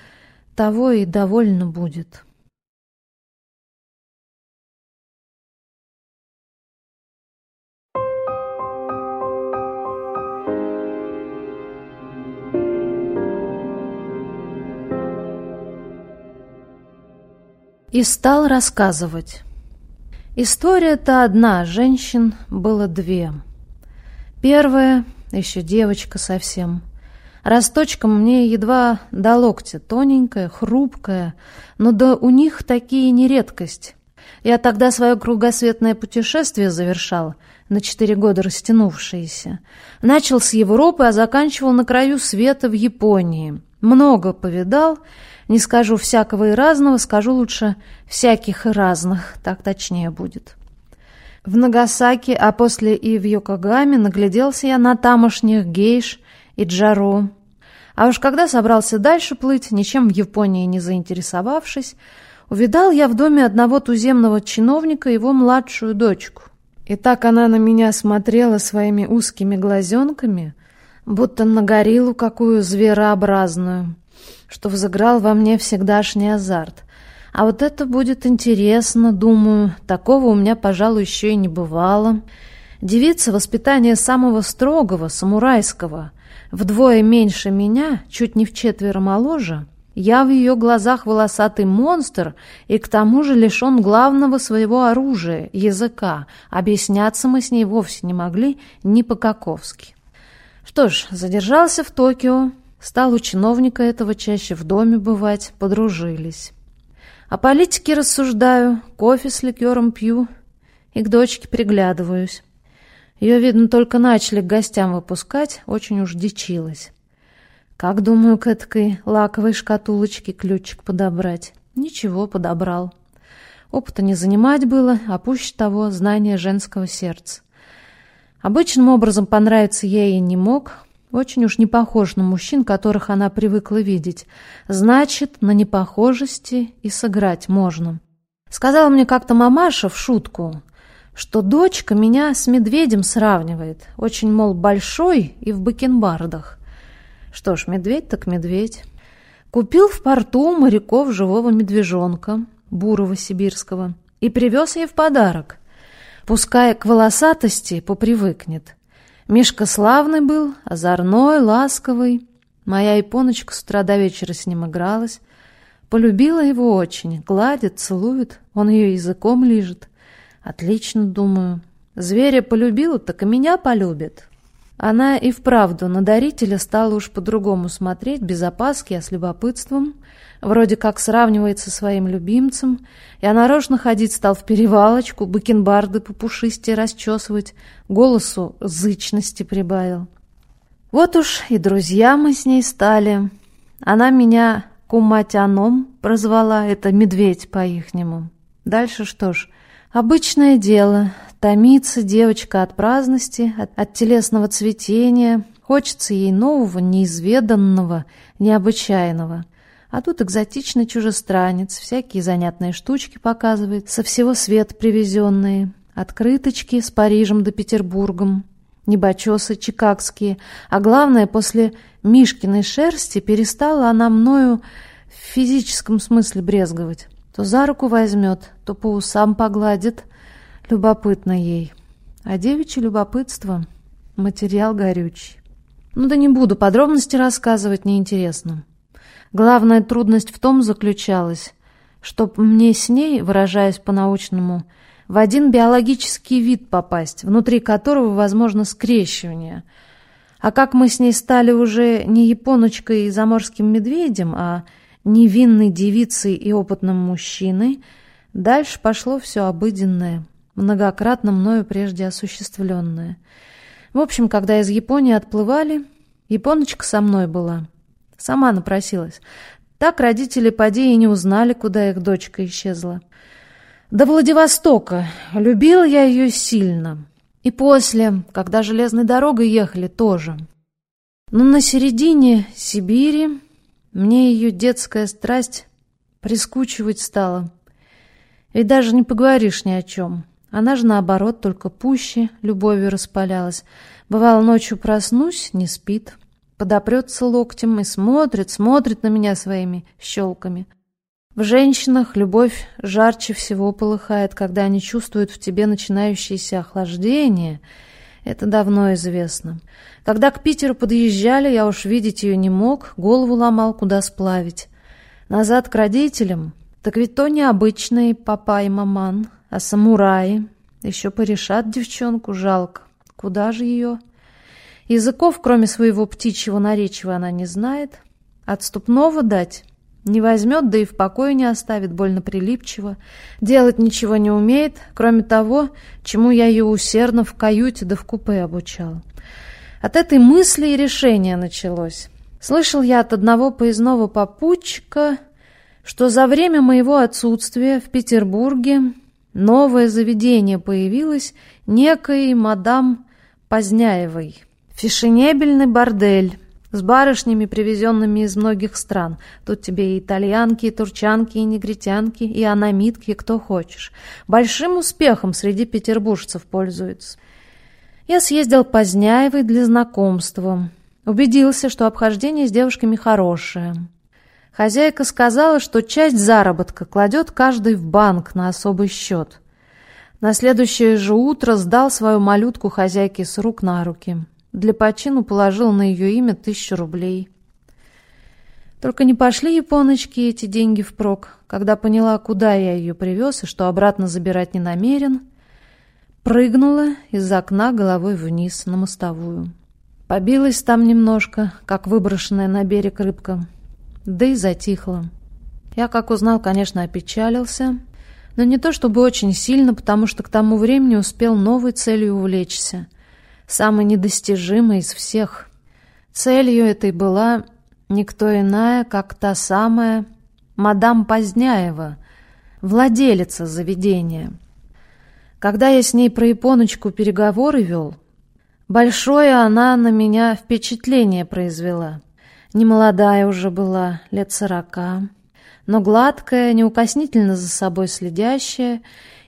того и довольно будет». и стал рассказывать. История-то одна, женщин было две. Первая, еще девочка совсем, росточком мне едва до локтя, тоненькая, хрупкая, но да у них такие не редкость. Я тогда свое кругосветное путешествие завершал, на четыре года растянувшееся. Начал с Европы, а заканчивал на краю света в Японии. Много повидал, не скажу всякого и разного, скажу лучше всяких и разных, так точнее будет. В Нагасаки, а после и в Йокогаме нагляделся я на тамошних гейш и джаро. А уж когда собрался дальше плыть, ничем в Японии не заинтересовавшись, увидал я в доме одного туземного чиновника его младшую дочку. И так она на меня смотрела своими узкими глазенками, будто на гориллу какую зверообразную что взыграл во мне всегдашний азарт. А вот это будет интересно, думаю. Такого у меня, пожалуй, еще и не бывало. Девица воспитания самого строгого, самурайского, вдвое меньше меня, чуть не в четверо моложе. Я в ее глазах волосатый монстр и к тому же лишен главного своего оружия, языка. Объясняться мы с ней вовсе не могли ни по-каковски. Что ж, задержался в Токио, Стал у чиновника этого чаще в доме бывать, подружились. О политике рассуждаю, кофе с ликером пью и к дочке приглядываюсь. Ее, видно, только начали к гостям выпускать, очень уж дичилась. Как, думаю, к этой лаковой шкатулочке ключик подобрать? Ничего, подобрал. Опыта не занимать было, а пуще того знание женского сердца. Обычным образом понравиться я ей не мог, очень уж не похож на мужчин, которых она привыкла видеть. Значит, на непохожести и сыграть можно. Сказала мне как-то мамаша в шутку, что дочка меня с медведем сравнивает. Очень, мол, большой и в бакенбардах. Что ж, медведь так медведь. Купил в порту моряков живого медвежонка, бурого сибирского, и привез ей в подарок. Пускай к волосатости попривыкнет. Мишка славный был, озорной, ласковый. Моя Ипоночка с утра до вечера с ним игралась. Полюбила его очень, гладит, целует, он ее языком лижет. Отлично, думаю. Зверя полюбила, так и меня полюбит. Она и вправду на дарителя стала уж по-другому смотреть, без опаски, а с любопытством. Вроде как сравнивается со своим любимцем. Я нарочно ходить стал в перевалочку, бакенбарды по пушисти расчесывать, голосу зычности прибавил. Вот уж и друзья мы с ней стали. Она меня куматяном прозвала, это медведь по-ихнему. Дальше что ж, обычное дело. Томится девочка от праздности, от, от телесного цветения. Хочется ей нового, неизведанного, необычайного. А тут экзотичный чужестранец, всякие занятные штучки показывает, со всего свет привезенные, открыточки с Парижем да Петербургом. небочесы, чикагские, а главное, после Мишкиной шерсти перестала она мною в физическом смысле брезговать. То за руку возьмет, то по усам погладит. Любопытно ей. А девичье любопытство — материал горючий. Ну да не буду подробности рассказывать, неинтересно. Главная трудность в том заключалась, чтоб мне с ней, выражаясь по-научному, в один биологический вид попасть, внутри которого возможно скрещивание. А как мы с ней стали уже не японочкой и заморским медведем, а невинной девицей и опытным мужчиной, дальше пошло все обыденное, многократно мною прежде осуществленное. В общем, когда из Японии отплывали, японочка со мной была. Сама напросилась. Так родители поди и не узнали, куда их дочка исчезла. До Владивостока. Любил я ее сильно. И после, когда железной дорогой ехали, тоже. Но на середине Сибири мне ее детская страсть прискучивать стала. Ведь даже не поговоришь ни о чем. Она же, наоборот, только пуще любовью распалялась. Бывало, ночью проснусь, не спит. Подопрется локтем и смотрит, смотрит на меня своими щелками. В женщинах любовь жарче всего полыхает, когда они чувствуют в тебе начинающееся охлаждение — это давно известно. Когда к Питеру подъезжали, я уж видеть ее не мог, голову ломал, куда сплавить. Назад к родителям. Так ведь то не обычный папа и маман, а самураи. Еще порешат девчонку, жалко. Куда же ее? Языков, кроме своего птичьего наречия, она не знает. Отступного дать? Не возьмет, да и в покое не оставит, больно прилипчиво. Делать ничего не умеет, кроме того, чему я ее усердно в каюте да в купе обучал. От этой мысли и решения началось. Слышал я от одного поездного попутчика, что за время моего отсутствия в Петербурге новое заведение появилось некой мадам Поздняевой. Фешенебельный бордель с барышнями, привезенными из многих стран. Тут тебе и итальянки, и турчанки, и негритянки, и аномитки, кто хочешь. Большим успехом среди петербуржцев пользуются. Я съездил по Зняевой для знакомства. Убедился, что обхождение с девушками хорошее. Хозяйка сказала, что часть заработка кладет каждый в банк на особый счет. На следующее же утро сдал свою малютку хозяйке с рук на руки. Для почину положил на ее имя тысячу рублей. Только не пошли японочки эти деньги впрок. Когда поняла, куда я ее привез и что обратно забирать не намерен, прыгнула из окна головой вниз на мостовую. Побилась там немножко, как выброшенная на берег рыбка, да и затихла. Я, как узнал, конечно, опечалился, но не то чтобы очень сильно, потому что к тому времени успел новой целью увлечься самой недостижимой из всех. Целью этой была никто иная, как та самая мадам Поздняева, владелица заведения. Когда я с ней про японочку переговоры вел, большое она на меня впечатление произвела. Немолодая уже была, лет сорока, но гладкая, неукоснительно за собой следящая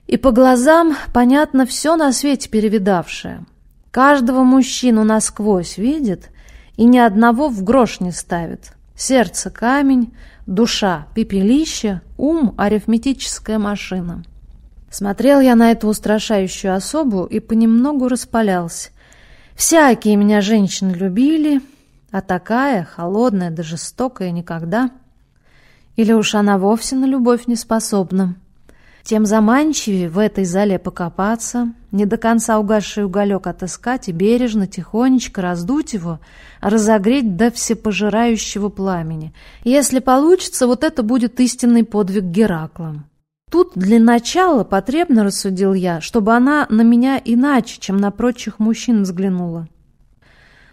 и по глазам, понятно, все на свете перевидавшая. Каждого мужчину насквозь видит и ни одного в грош не ставит. Сердце камень, душа пепелище, ум арифметическая машина. Смотрел я на эту устрашающую особу и понемногу распалялся. Всякие меня женщины любили, а такая, холодная да жестокая, никогда. Или уж она вовсе на любовь не способна тем заманчивее в этой зале покопаться, не до конца угасший уголек отыскать и бережно, тихонечко раздуть его, разогреть до всепожирающего пламени. Если получится, вот это будет истинный подвиг Геракла. Тут для начала потребно, рассудил я, чтобы она на меня иначе, чем на прочих мужчин взглянула.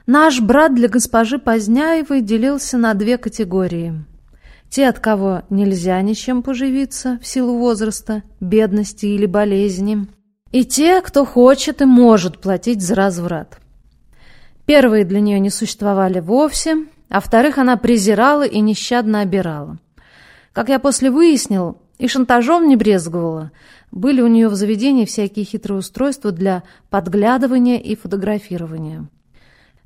Наш брат для госпожи Поздняевой делился на две категории – те, от кого нельзя ничем поживиться в силу возраста, бедности или болезни, и те, кто хочет и может платить за разврат. Первые для нее не существовали вовсе, а вторых она презирала и нещадно обирала. Как я после выяснил, и шантажом не брезговала. Были у нее в заведении всякие хитрые устройства для подглядывания и фотографирования.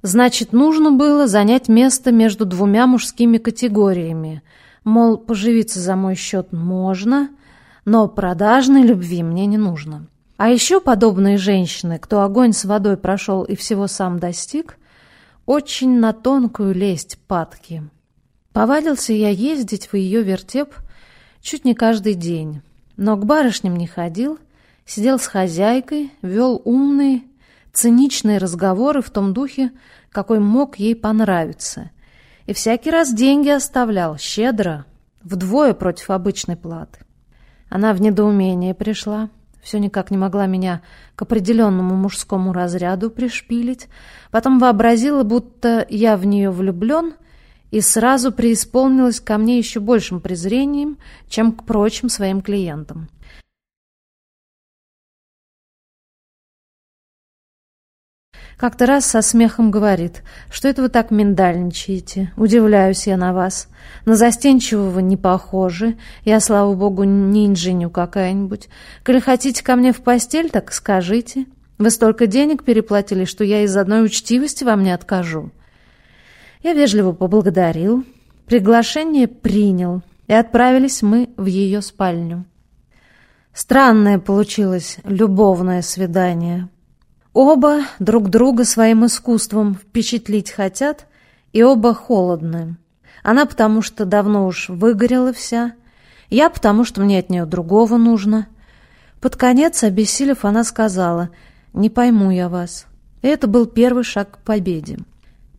Значит, нужно было занять место между двумя мужскими категориями. Мол, поживиться за мой счет можно, но продажной любви мне не нужно. А еще подобные женщины, кто огонь с водой прошел и всего сам достиг, очень на тонкую лесть падки. Повадился я ездить в ее вертеп чуть не каждый день, но к барышням не ходил, сидел с хозяйкой, вел умные, циничные разговоры в том духе, какой мог ей понравиться. И всякий раз деньги оставлял, щедро, вдвое против обычной платы. Она в недоумение пришла, все никак не могла меня к определенному мужскому разряду пришпилить, потом вообразила, будто я в нее влюблен, и сразу преисполнилась ко мне еще большим презрением, чем к прочим своим клиентам. Как-то раз со смехом говорит, что это вы так миндальничаете. Удивляюсь я на вас. На застенчивого не похожи. Я, слава богу, не инженю какая-нибудь. Коли хотите ко мне в постель, так скажите. Вы столько денег переплатили, что я из одной учтивости вам не откажу. Я вежливо поблагодарил, приглашение принял, и отправились мы в ее спальню. Странное получилось любовное свидание. Оба друг друга своим искусством впечатлить хотят, и оба холодны. Она потому что давно уж выгорела вся, я потому что мне от нее другого нужно. Под конец, обессилев, она сказала, «Не пойму я вас». И это был первый шаг к победе.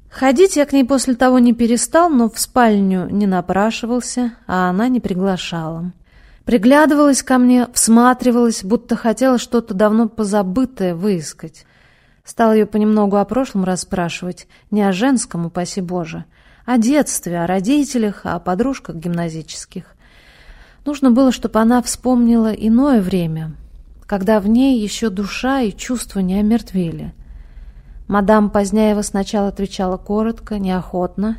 Ходить я к ней после того не перестал, но в спальню не напрашивался, а она не приглашала. Приглядывалась ко мне, всматривалась, будто хотела что-то давно позабытое выискать. Стал ее понемногу о прошлом расспрашивать, не о женском, упаси Боже, о детстве, о родителях, о подружках гимназических. Нужно было, чтобы она вспомнила иное время, когда в ней еще душа и чувства не омертвели. Мадам Поздняева сначала отвечала коротко, неохотно,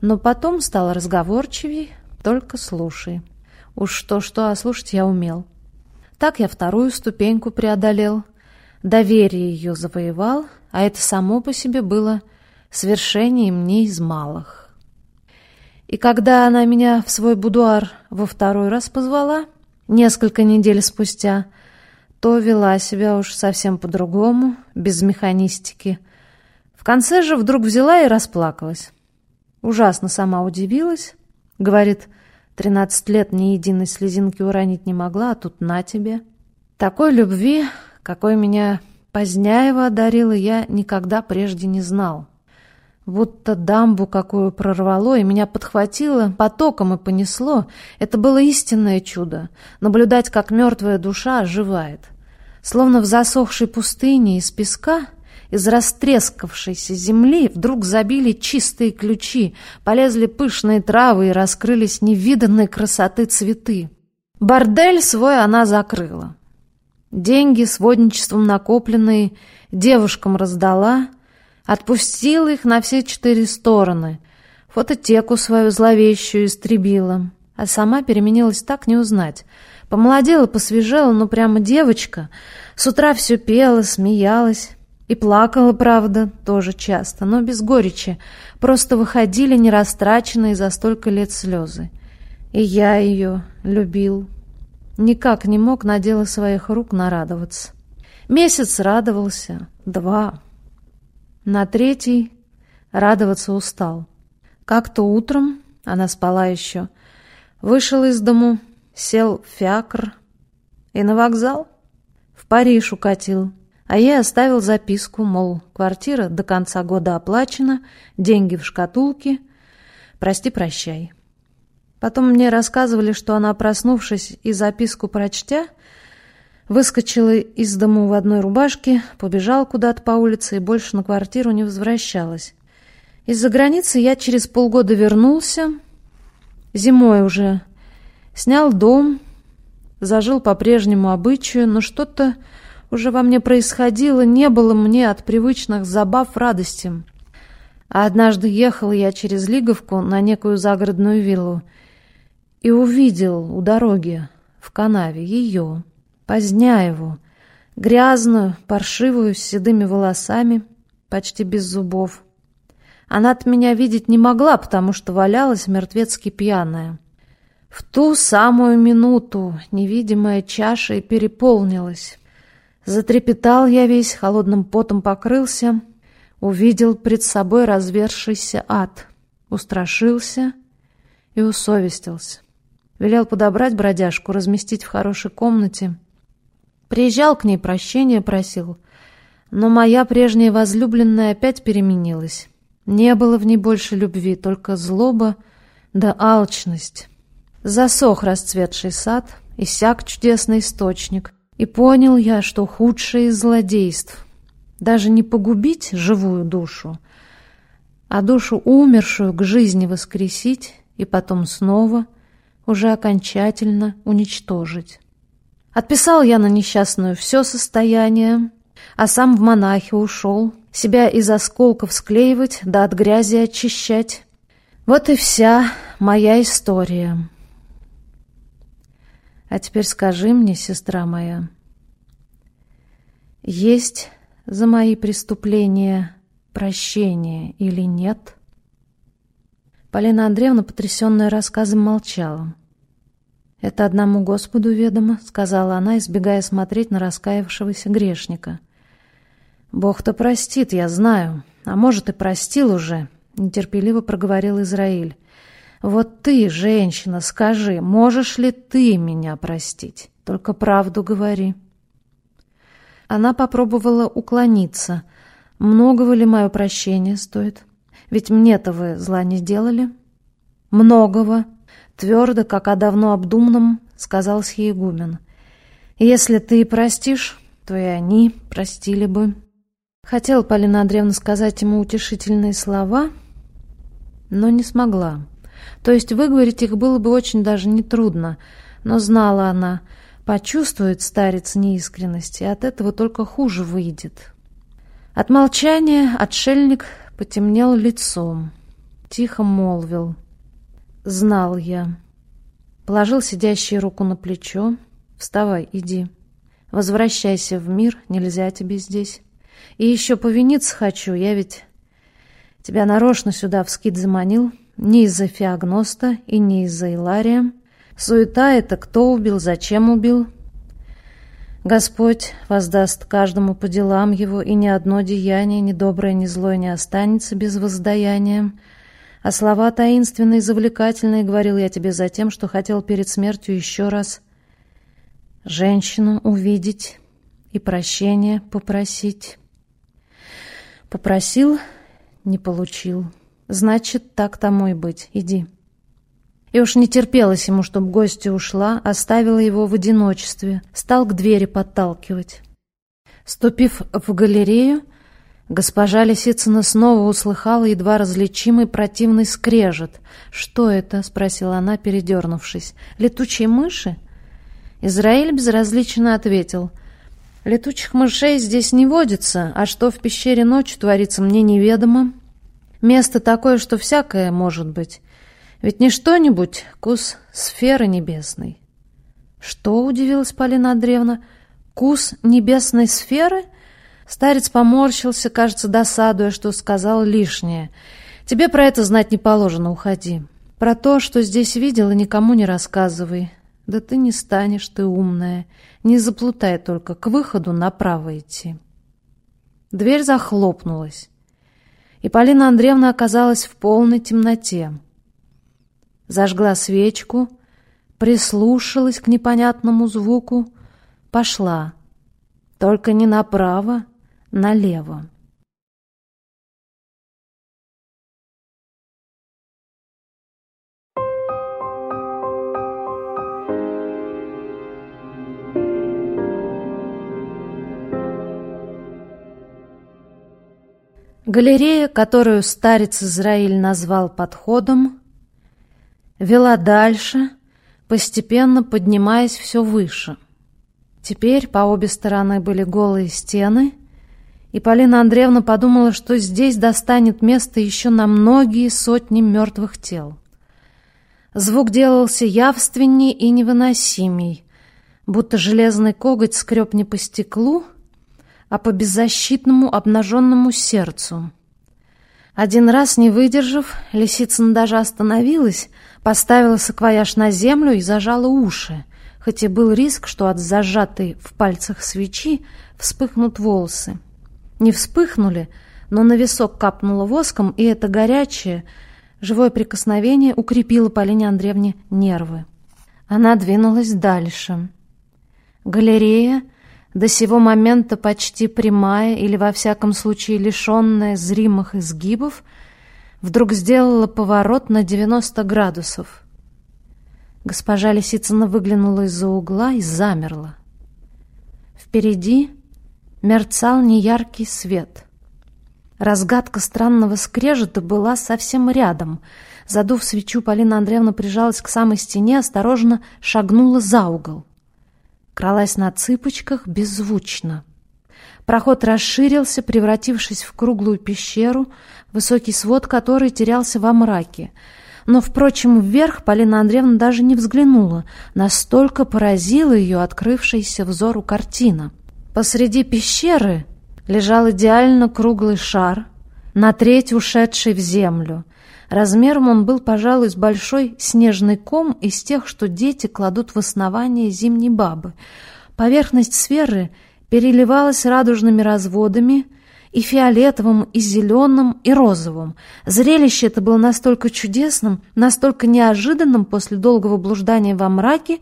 но потом стала разговорчивей, только слушай. Уж что-что, а слушать я умел. Так я вторую ступеньку преодолел, доверие ее завоевал, а это само по себе было свершением не из малых. И когда она меня в свой будуар во второй раз позвала, несколько недель спустя, то вела себя уж совсем по-другому, без механистики. В конце же вдруг взяла и расплакалась. Ужасно сама удивилась, говорит, — Тринадцать лет ни единой слезинки уронить не могла, а тут на тебе. Такой любви, какой меня Поздняева одарила, я никогда прежде не знал. Будто дамбу какую прорвало, и меня подхватило потоком и понесло. Это было истинное чудо — наблюдать, как мертвая душа оживает. Словно в засохшей пустыне из песка из растрескавшейся земли вдруг забили чистые ключи, полезли пышные травы и раскрылись невиданной красоты цветы. Бордель свой она закрыла. Деньги сводничеством накопленные девушкам раздала, отпустила их на все четыре стороны, фототеку свою зловещую истребила, а сама переменилась так не узнать. Помолодела, посвежела, но прямо девочка, с утра все пела, смеялась, и плакала, правда, тоже часто, но без горечи. Просто выходили нерастраченные за столько лет слезы. И я ее любил. Никак не мог на дело своих рук нарадоваться. Месяц радовался, два. На третий радоваться устал. Как-то утром, она спала еще, вышел из дому, сел в фиакр и на вокзал. В Париж укатил. А я оставил записку, мол, квартира до конца года оплачена, деньги в шкатулке, прости-прощай. Потом мне рассказывали, что она, проснувшись и записку прочтя, выскочила из дому в одной рубашке, побежала куда-то по улице и больше на квартиру не возвращалась. Из-за границы я через полгода вернулся, зимой уже снял дом, зажил по прежнему обычаю, но что-то уже во мне происходило, не было мне от привычных забав радости. А однажды ехал я через Лиговку на некую загородную виллу и увидел у дороги в канаве, ее, Поздняеву, грязную, паршивую, с седыми волосами, почти без зубов. Она-то меня видеть не могла, потому что валялась мертвецки пьяная. В ту самую минуту невидимая чаша и переполнилась. Затрепетал я весь, холодным потом покрылся, увидел пред собой развершийся ад, устрашился и усовестился. Велел подобрать бродяжку, разместить в хорошей комнате. Приезжал к ней, прощения просил. Но моя прежняя возлюбленная опять переменилась. Не было в ней больше любви, только злоба да алчность. Засох расцветший сад, иссяк чудесный источник, и понял я, что худшее из злодейств — даже не погубить живую душу, а душу умершую к жизни воскресить и потом снова уже окончательно уничтожить. Отписал я на несчастную все состояние, а сам в монахи ушел, себя из осколков склеивать да от грязи очищать. Вот и вся моя история. А теперь скажи мне, сестра моя, есть за мои преступления прощение или нет? Полина Андреевна, потрясенная рассказом, молчала. «Это одному Господу ведомо», — сказала она, избегая смотреть на раскаявшегося грешника. «Бог-то простит, я знаю, а может, и простил уже», — нетерпеливо проговорил Израиль. Вот ты, женщина, скажи, можешь ли ты меня простить? Только правду говори. Она попробовала уклониться. Многого ли мое прощение стоит? Ведь мне-то вы зла не сделали. Многого. Твердо, как о давно обдуманном, сказал Сьеигумен. Если ты простишь, то и они простили бы. Хотел Полина Андреевна сказать ему утешительные слова, но не смогла. То есть выговорить их было бы очень даже нетрудно, но знала она, почувствует старец неискренность, и от этого только хуже выйдет. От молчания отшельник потемнел лицом, тихо молвил. «Знал я». Положил сидящую руку на плечо. «Вставай, иди. Возвращайся в мир, нельзя тебе здесь. И еще повиниться хочу, я ведь тебя нарочно сюда в скит заманил». Не из-за Феогноста и не из-за Илария. Суета — это кто убил, зачем убил. Господь воздаст каждому по делам его, и ни одно деяние, ни доброе, ни злое не останется без воздаяния. А слова таинственные и завлекательные говорил я тебе за тем, что хотел перед смертью еще раз женщину увидеть и прощения попросить. Попросил — не получил. Значит, так тому и быть. Иди. И уж не терпелось ему, чтобы гостья ушла, оставила его в одиночестве, стал к двери подталкивать. Ступив в галерею, госпожа Лисицына снова услыхала едва различимый противный скрежет. «Что это?» — спросила она, передернувшись. «Летучие мыши?» Израиль безразлично ответил. «Летучих мышей здесь не водится, а что в пещере ночью творится, мне неведомо». Место такое, что всякое может быть. Ведь не что-нибудь, кус сферы небесной. Что, удивилась Полина Андреевна, кус небесной сферы? Старец поморщился, кажется, досадуя, что сказал лишнее. Тебе про это знать не положено, уходи. Про то, что здесь видела, никому не рассказывай. Да ты не станешь, ты умная. Не заплутай только, к выходу направо идти. Дверь захлопнулась и Полина Андреевна оказалась в полной темноте. Зажгла свечку, прислушалась к непонятному звуку, пошла. Только не направо, налево. Галерея, которую старец Израиль назвал подходом, вела дальше, постепенно поднимаясь все выше. Теперь по обе стороны были голые стены, и Полина Андреевна подумала, что здесь достанет место еще на многие сотни мертвых тел. Звук делался явственней и невыносимей, будто железный коготь скреб не по стеклу, а по беззащитному обнаженному сердцу. Один раз, не выдержав, Лисицына даже остановилась, поставила саквояж на землю и зажала уши, хоть и был риск, что от зажатой в пальцах свечи вспыхнут волосы. Не вспыхнули, но на висок капнуло воском, и это горячее, живое прикосновение укрепило Полине Андреевне нервы. Она двинулась дальше. Галерея, до сего момента почти прямая или, во всяком случае, лишенная зримых изгибов, вдруг сделала поворот на 90 градусов. Госпожа Лисицына выглянула из-за угла и замерла. Впереди мерцал неяркий свет. Разгадка странного скрежета была совсем рядом. Задув свечу, Полина Андреевна прижалась к самой стене, осторожно шагнула за угол. Кралась на цыпочках беззвучно. Проход расширился, превратившись в круглую пещеру, высокий свод которой терялся во мраке. Но, впрочем, вверх Полина Андреевна даже не взглянула, настолько поразила ее открывшаяся взору картина — Посреди пещеры лежал идеально круглый шар, на треть ушедший в землю. Размером он был, пожалуй, с большой снежный ком из тех, что дети кладут в основание зимней бабы. Поверхность сферы переливалась радужными разводами, и фиолетовым, и зеленым, и розовым. Зрелище это было настолько чудесным, настолько неожиданным после долгого блуждания во мраке,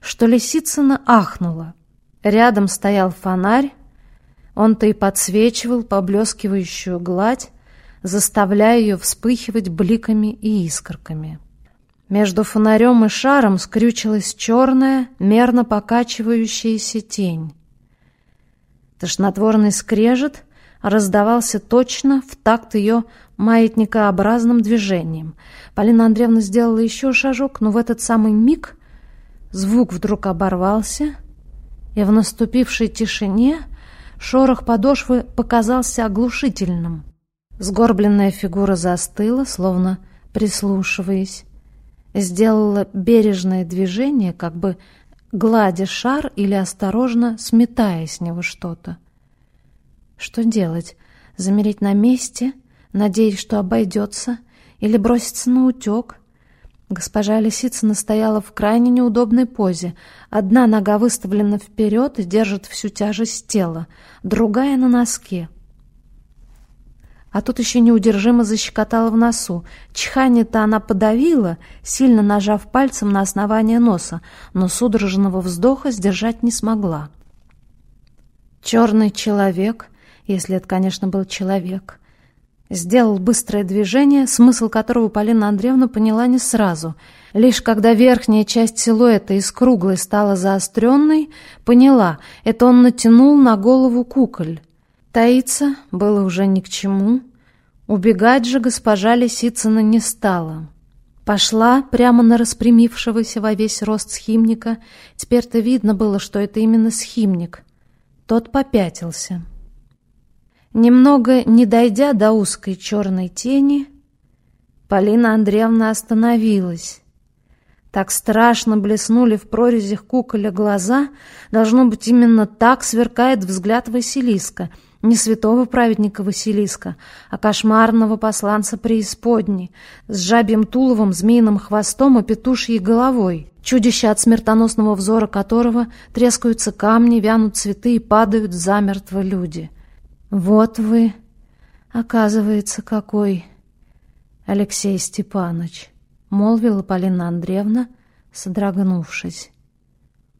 что Лисицына ахнула. Рядом стоял фонарь, он-то и подсвечивал поблескивающую гладь, заставляя ее вспыхивать бликами и искорками. Между фонарем и шаром скрючилась черная, мерно покачивающаяся тень. Тошнотворный скрежет раздавался точно в такт ее маятникообразным движением. Полина Андреевна сделала еще шажок, но в этот самый миг звук вдруг оборвался — и в наступившей тишине шорох подошвы показался оглушительным. Сгорбленная фигура застыла, словно прислушиваясь, сделала бережное движение, как бы гладя шар или осторожно сметая с него что-то. Что делать? Замереть на месте, надеясь, что обойдется, или броситься на утек? Госпожа Лисицына стояла в крайне неудобной позе. Одна нога выставлена вперед и держит всю тяжесть тела, другая на носке. А тут еще неудержимо защекотала в носу. Чихание-то она подавила, сильно нажав пальцем на основание носа, но судорожного вздоха сдержать не смогла. Черный человек, если это, конечно, был человек, Сделал быстрое движение, смысл которого Полина Андреевна поняла не сразу. Лишь когда верхняя часть силуэта из круглой стала заостренной, поняла, это он натянул на голову куколь. Таиться было уже ни к чему. Убегать же госпожа Лисицына не стала. Пошла прямо на распрямившегося во весь рост схимника. Теперь-то видно было, что это именно схимник. Тот попятился. Немного не дойдя до узкой черной тени, Полина Андреевна остановилась. Так страшно блеснули в прорезях куколя глаза, должно быть, именно так сверкает взгляд Василиска, не святого праведника Василиска, а кошмарного посланца преисподней, с жабьим туловом, змеиным хвостом и петушьей головой, чудище от смертоносного взора которого трескаются камни, вянут цветы и падают замертво люди — «Вот вы, оказывается, какой, Алексей Степанович!» — молвила Полина Андреевна, содрогнувшись.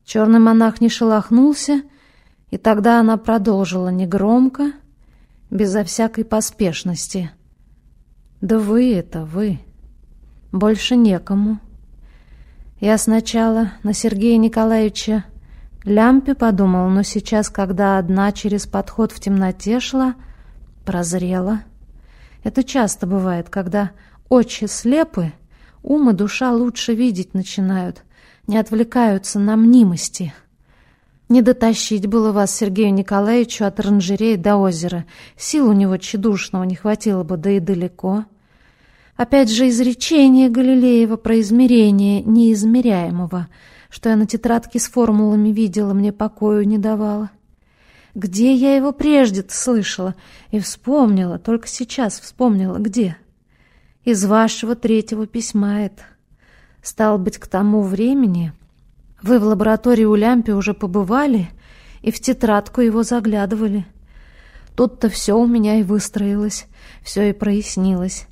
Черный монах не шелохнулся, и тогда она продолжила негромко, безо всякой поспешности. «Да вы это, вы! Больше некому!» Я сначала на Сергея Николаевича Лямпе подумал, но сейчас, когда одна через подход в темноте шла, прозрела. Это часто бывает, когда очи слепы, ум и душа лучше видеть начинают, не отвлекаются на мнимости. Не дотащить было вас Сергею Николаевичу от оранжереи до озера. Сил у него тщедушного не хватило бы, да и далеко. Опять же, изречение Галилеева про измерение неизмеряемого — что я на тетрадке с формулами видела, мне покою не давало. Где я его прежде-то слышала? И вспомнила, только сейчас вспомнила, где. Из вашего третьего письма это. Стало быть, к тому времени вы в лаборатории у Лямпи уже побывали и в тетрадку его заглядывали. Тут-то все у меня и выстроилось, все и прояснилось.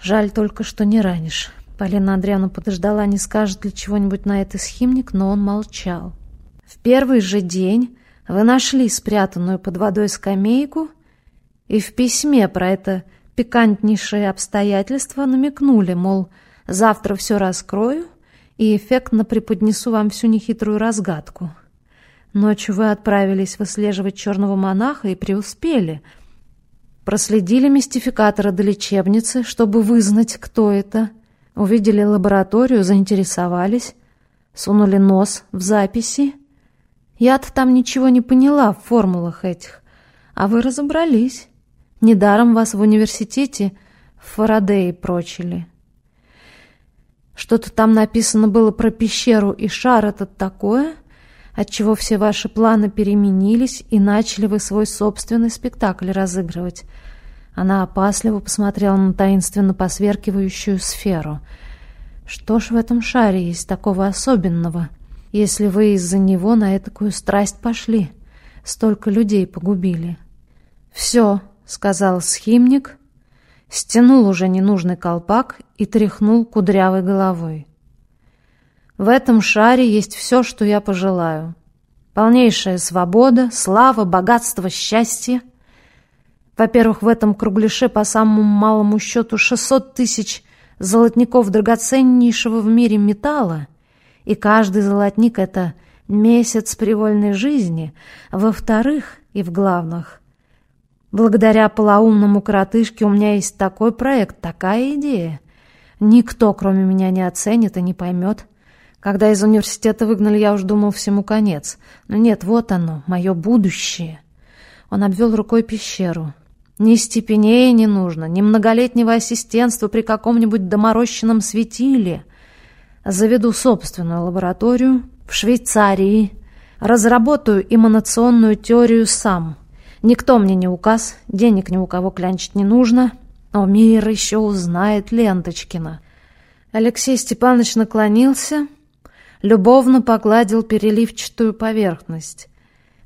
Жаль только, что не ранишь. Полина Андреевна подождала, не скажет ли чего-нибудь на это схимник, но он молчал. В первый же день вы нашли спрятанную под водой скамейку и в письме про это пикантнейшее обстоятельство намекнули, мол, завтра все раскрою и эффектно преподнесу вам всю нехитрую разгадку. Ночью вы отправились выслеживать черного монаха и преуспели — Проследили мистификатора до лечебницы, чтобы вызнать, кто это. Увидели лабораторию, заинтересовались. Сунули нос в записи. Я-то там ничего не поняла в формулах этих. А вы разобрались. Недаром вас в университете Фарадеи прочили. Что-то там написано было про пещеру и шар этот такое, отчего все ваши планы переменились и начали вы свой собственный спектакль разыгрывать. Она опасливо посмотрела на таинственно посверкивающую сферу. Что ж в этом шаре есть такого особенного, если вы из-за него на этакую страсть пошли, столько людей погубили? «Все», — сказал схимник, стянул уже ненужный колпак и тряхнул кудрявой головой. В этом шаре есть все, что я пожелаю. Полнейшая свобода, слава, богатство, счастье. Во-первых, в этом кругляше по самому малому счету 600 тысяч золотников драгоценнейшего в мире металла, и каждый золотник — это месяц привольной жизни. Во-вторых, и в главных, благодаря полоумному коротышке у меня есть такой проект, такая идея. Никто, кроме меня, не оценит и не поймет. Когда из университета выгнали, я уж думал, всему конец. Но нет, вот оно, мое будущее. Он обвел рукой пещеру. Ни степеней не нужно, ни многолетнего ассистентства при каком-нибудь доморощенном светиле. Заведу собственную лабораторию в Швейцарии. Разработаю эманационную теорию сам. Никто мне не указ, денег ни у кого клянчить не нужно. Но мир еще узнает Ленточкина. Алексей Степанович наклонился любовно погладил переливчатую поверхность.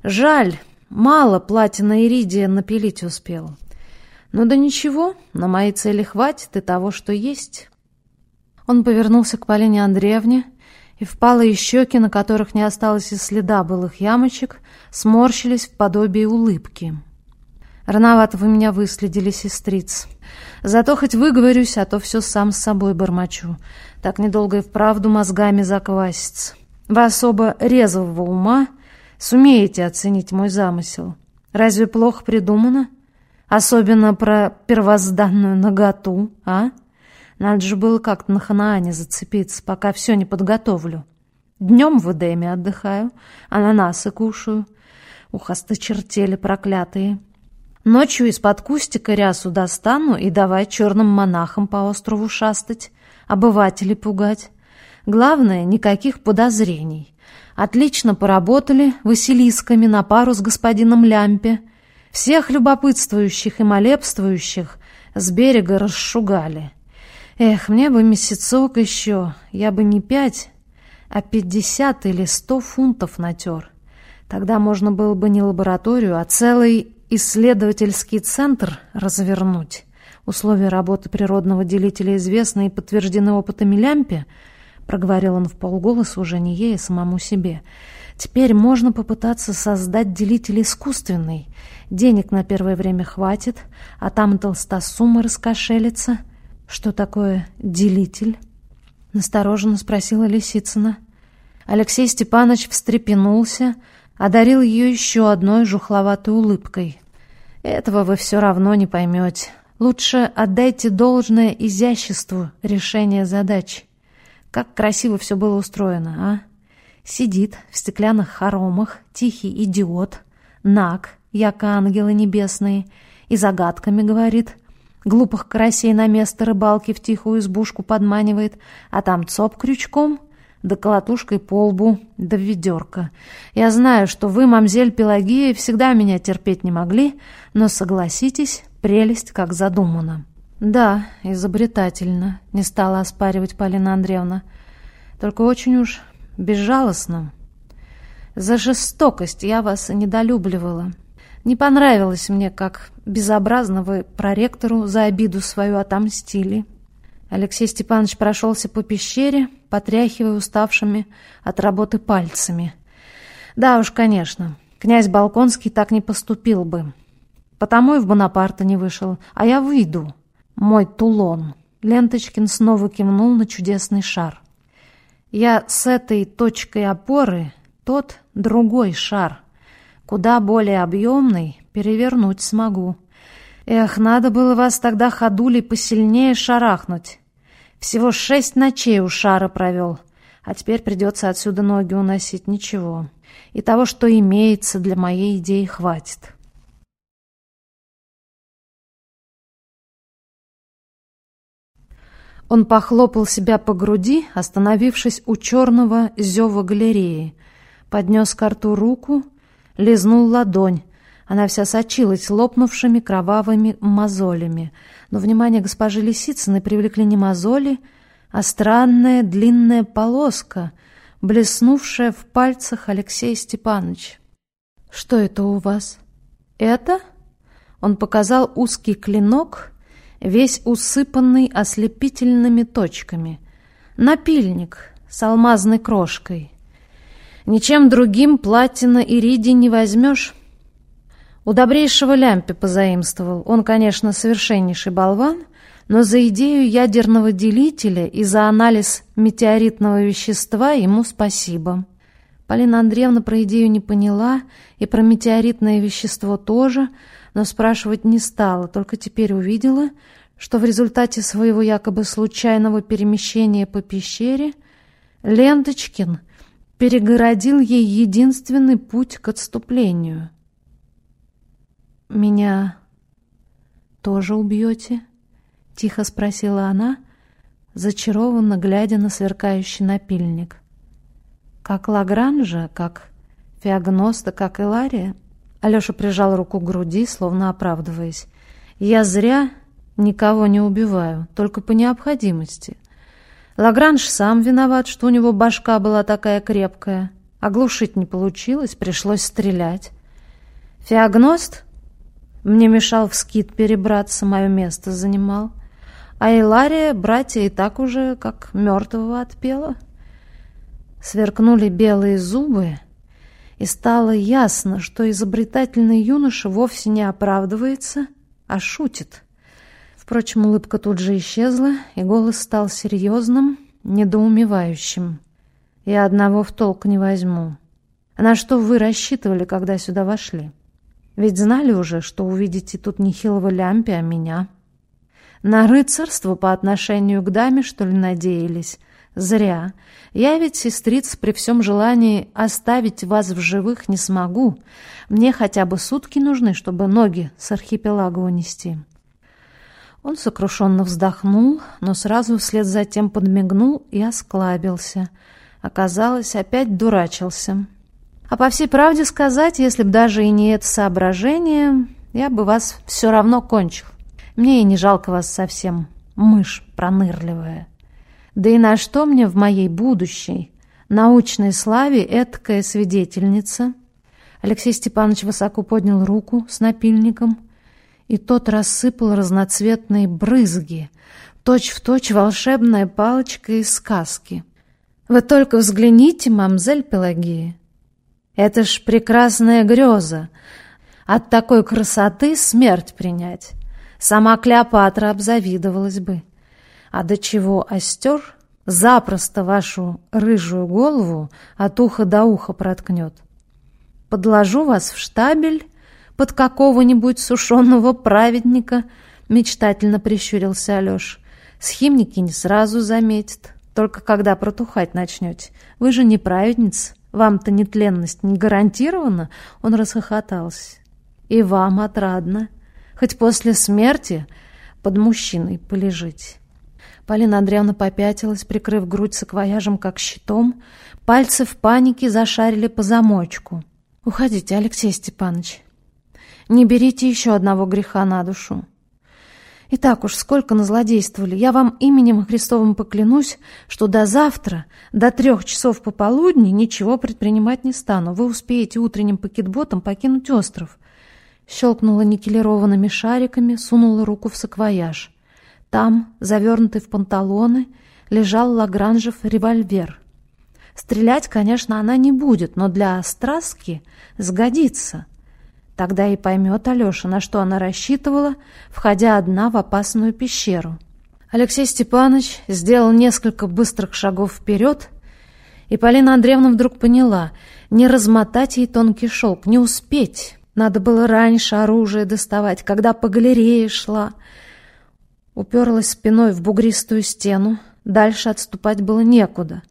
Жаль, мало платина иридия напилить успел. Ну да ничего, на мои цели хватит и того, что есть. Он повернулся к Полине Андреевне, и впалые щеки, на которых не осталось и следа былых ямочек, сморщились в подобии улыбки. «Рановато вы меня выследили, сестриц. Зато хоть выговорюсь, а то все сам с собой бормочу. Так недолго и вправду мозгами заквасится. Вы особо резвого ума сумеете оценить мой замысел. Разве плохо придумано? Особенно про первозданную наготу, а? Надо же было как-то на Ханаане зацепиться, пока все не подготовлю. Днем в Эдеме отдыхаю, ананасы кушаю. Ух, осточертели проклятые. Ночью из-под кустика рясу достану и давай черным монахам по острову шастать обывателей пугать. Главное, никаких подозрений. Отлично поработали Василисками на пару с господином Лямпе. Всех любопытствующих и молебствующих с берега расшугали. Эх, мне бы месяцок еще, я бы не пять, а пятьдесят или сто фунтов натер. Тогда можно было бы не лабораторию, а целый исследовательский центр развернуть. Условия работы природного делителя известны и подтверждены опытами Лямпе, проговорил он в полголоса уже не ей, а самому себе. Теперь можно попытаться создать делитель искусственный. Денег на первое время хватит, а там толстосума раскошелится. Что такое делитель? Настороженно спросила Лисицына. Алексей Степанович встрепенулся, одарил ее еще одной жухловатой улыбкой. «Этого вы все равно не поймете. Лучше отдайте должное изяществу решения задач. Как красиво все было устроено, а? Сидит в стеклянных хоромах тихий идиот, наг, яко ангелы небесные, и загадками говорит. Глупых карасей на место рыбалки в тихую избушку подманивает, а там цоп крючком, да колотушкой по лбу, да ведерко. Я знаю, что вы, мамзель Пелагея, всегда меня терпеть не могли, но согласитесь, прелесть как задумано». «Да, изобретательно», — не стала оспаривать Полина Андреевна. «Только очень уж безжалостно. За жестокость я вас недолюбливала. Не понравилось мне, как безобразно вы проректору за обиду свою отомстили». Алексей Степанович прошелся по пещере, потряхивая уставшими от работы пальцами. «Да уж, конечно, князь Балконский так не поступил бы. Потому и в Бонапарта не вышел, а я выйду. Мой Тулон». Ленточкин снова кивнул на чудесный шар. «Я с этой точкой опоры тот другой шар, куда более объемный, перевернуть смогу. Эх, надо было вас тогда ходулей посильнее шарахнуть». Всего шесть ночей у шара провел, а теперь придется отсюда ноги уносить. Ничего. И того, что имеется, для моей идеи хватит. Он похлопал себя по груди, остановившись у черного зева галереи, поднес к рту руку, лизнул ладонь, она вся сочилась лопнувшими кровавыми мозолями. Но внимание госпожи Лисицыной привлекли не мозоли, а странная длинная полоска, блеснувшая в пальцах Алексея Степановича. «Что это у вас?» «Это?» Он показал узкий клинок, весь усыпанный ослепительными точками. «Напильник с алмазной крошкой. Ничем другим платина и риди не возьмешь». У добрейшего Лямпи позаимствовал. Он, конечно, совершеннейший болван, но за идею ядерного делителя и за анализ метеоритного вещества ему спасибо. Полина Андреевна про идею не поняла, и про метеоритное вещество тоже, но спрашивать не стала, только теперь увидела, что в результате своего якобы случайного перемещения по пещере Ленточкин перегородил ей единственный путь к отступлению — «Меня тоже убьете?» — тихо спросила она, зачарованно глядя на сверкающий напильник. «Как Лагранжа, как Феогноста, как Илария?» Алеша прижал руку к груди, словно оправдываясь. «Я зря никого не убиваю, только по необходимости. Лагранж сам виноват, что у него башка была такая крепкая. Оглушить не получилось, пришлось стрелять. Феогност мне мешал в скит перебраться, мое место занимал. А Илария братья и так уже как мертвого отпела. Сверкнули белые зубы, и стало ясно, что изобретательный юноша вовсе не оправдывается, а шутит. Впрочем, улыбка тут же исчезла, и голос стал серьезным, недоумевающим. «Я одного в толк не возьму. На что вы рассчитывали, когда сюда вошли?» Ведь знали уже, что увидите тут не хилого лямпи, а меня. На рыцарство по отношению к даме, что ли, надеялись? Зря. Я ведь, сестриц, при всем желании оставить вас в живых не смогу. Мне хотя бы сутки нужны, чтобы ноги с архипелага унести. Он сокрушенно вздохнул, но сразу вслед за тем подмигнул и осклабился. Оказалось, опять дурачился. А по всей правде сказать, если б даже и не это соображение, я бы вас все равно кончил. Мне и не жалко вас совсем, мышь пронырливая. Да и на что мне в моей будущей научной славе эткая свидетельница? Алексей Степанович высоко поднял руку с напильником, и тот рассыпал разноцветные брызги, точь-в-точь точь волшебная палочка из сказки. Вы только взгляните, мамзель Пелагея, это ж прекрасная греза. От такой красоты смерть принять. Сама Клеопатра обзавидовалась бы. А до чего остер, запросто вашу рыжую голову от уха до уха проткнет. Подложу вас в штабель под какого-нибудь сушеного праведника, мечтательно прищурился Алеша. Схимники не сразу заметят, только когда протухать начнете. Вы же не праведница. Вам-то нетленность не гарантирована?» Он расхохотался. «И вам отрадно. Хоть после смерти под мужчиной полежите. Полина Андреевна попятилась, прикрыв грудь саквояжем как щитом. Пальцы в панике зашарили по замочку. «Уходите, Алексей Степанович. Не берите еще одного греха на душу. И так уж сколько назлодействовали. Я вам именем Христовым поклянусь, что до завтра, до трех часов пополудни ничего предпринимать не стану. Вы успеете утренним пакетботом покинуть остров. Щелкнула никелированными шариками, сунула руку в саквояж. Там, завернутый в панталоны, лежал Лагранжев револьвер. Стрелять, конечно, она не будет, но для страстки сгодится. Тогда и поймет Алеша, на что она рассчитывала, входя одна в опасную пещеру. Алексей Степанович сделал несколько быстрых шагов вперед, и Полина Андреевна вдруг поняла, не размотать ей тонкий шелк, не успеть. Надо было раньше оружие доставать, когда по галерее шла. Уперлась спиной в бугристую стену, дальше отступать было некуда.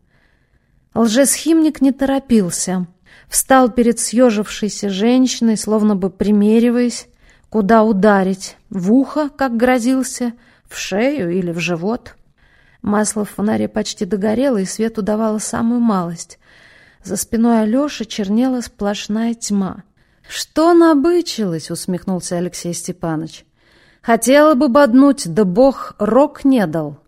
Лжесхимник не торопился — встал перед съежившейся женщиной, словно бы примериваясь, куда ударить, в ухо, как грозился, в шею или в живот. Масло в фонаре почти догорело, и свету давало самую малость. За спиной Алёши чернела сплошная тьма. «Что набычилось?» — усмехнулся Алексей Степанович. «Хотела бы боднуть, да бог рог не дал.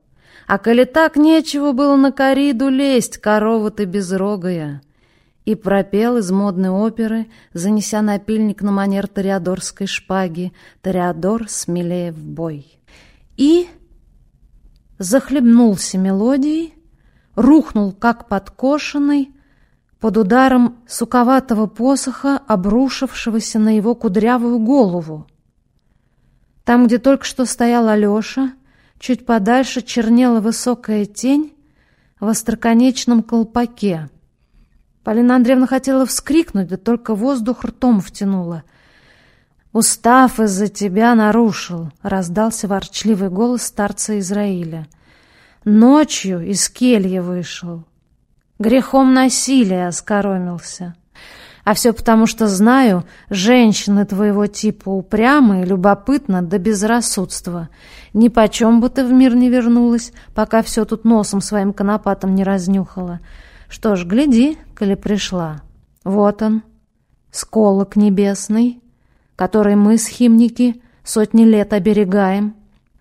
А коли так, нечего было на кориду лезть, корова ты безрогая и пропел из модной оперы, занеся напильник на манер ториадорской шпаги «Ториадор смелее в бой». И захлебнулся мелодией, рухнул, как подкошенный, под ударом суковатого посоха, обрушившегося на его кудрявую голову. Там, где только что стоял Алеша, чуть подальше чернела высокая тень в остроконечном колпаке — Полина Андреевна хотела вскрикнуть, да только воздух ртом втянула. «Устав из-за тебя нарушил», — раздался ворчливый голос старца Израиля. «Ночью из кельи вышел. Грехом насилия оскоромился. А все потому, что знаю, женщины твоего типа упрямые, любопытно да безрассудства. Ни почем бы ты в мир не вернулась, пока все тут носом своим конопатом не разнюхала». Что ж, гляди, коли пришла. Вот он, сколок небесный, который мы, схимники, сотни лет оберегаем.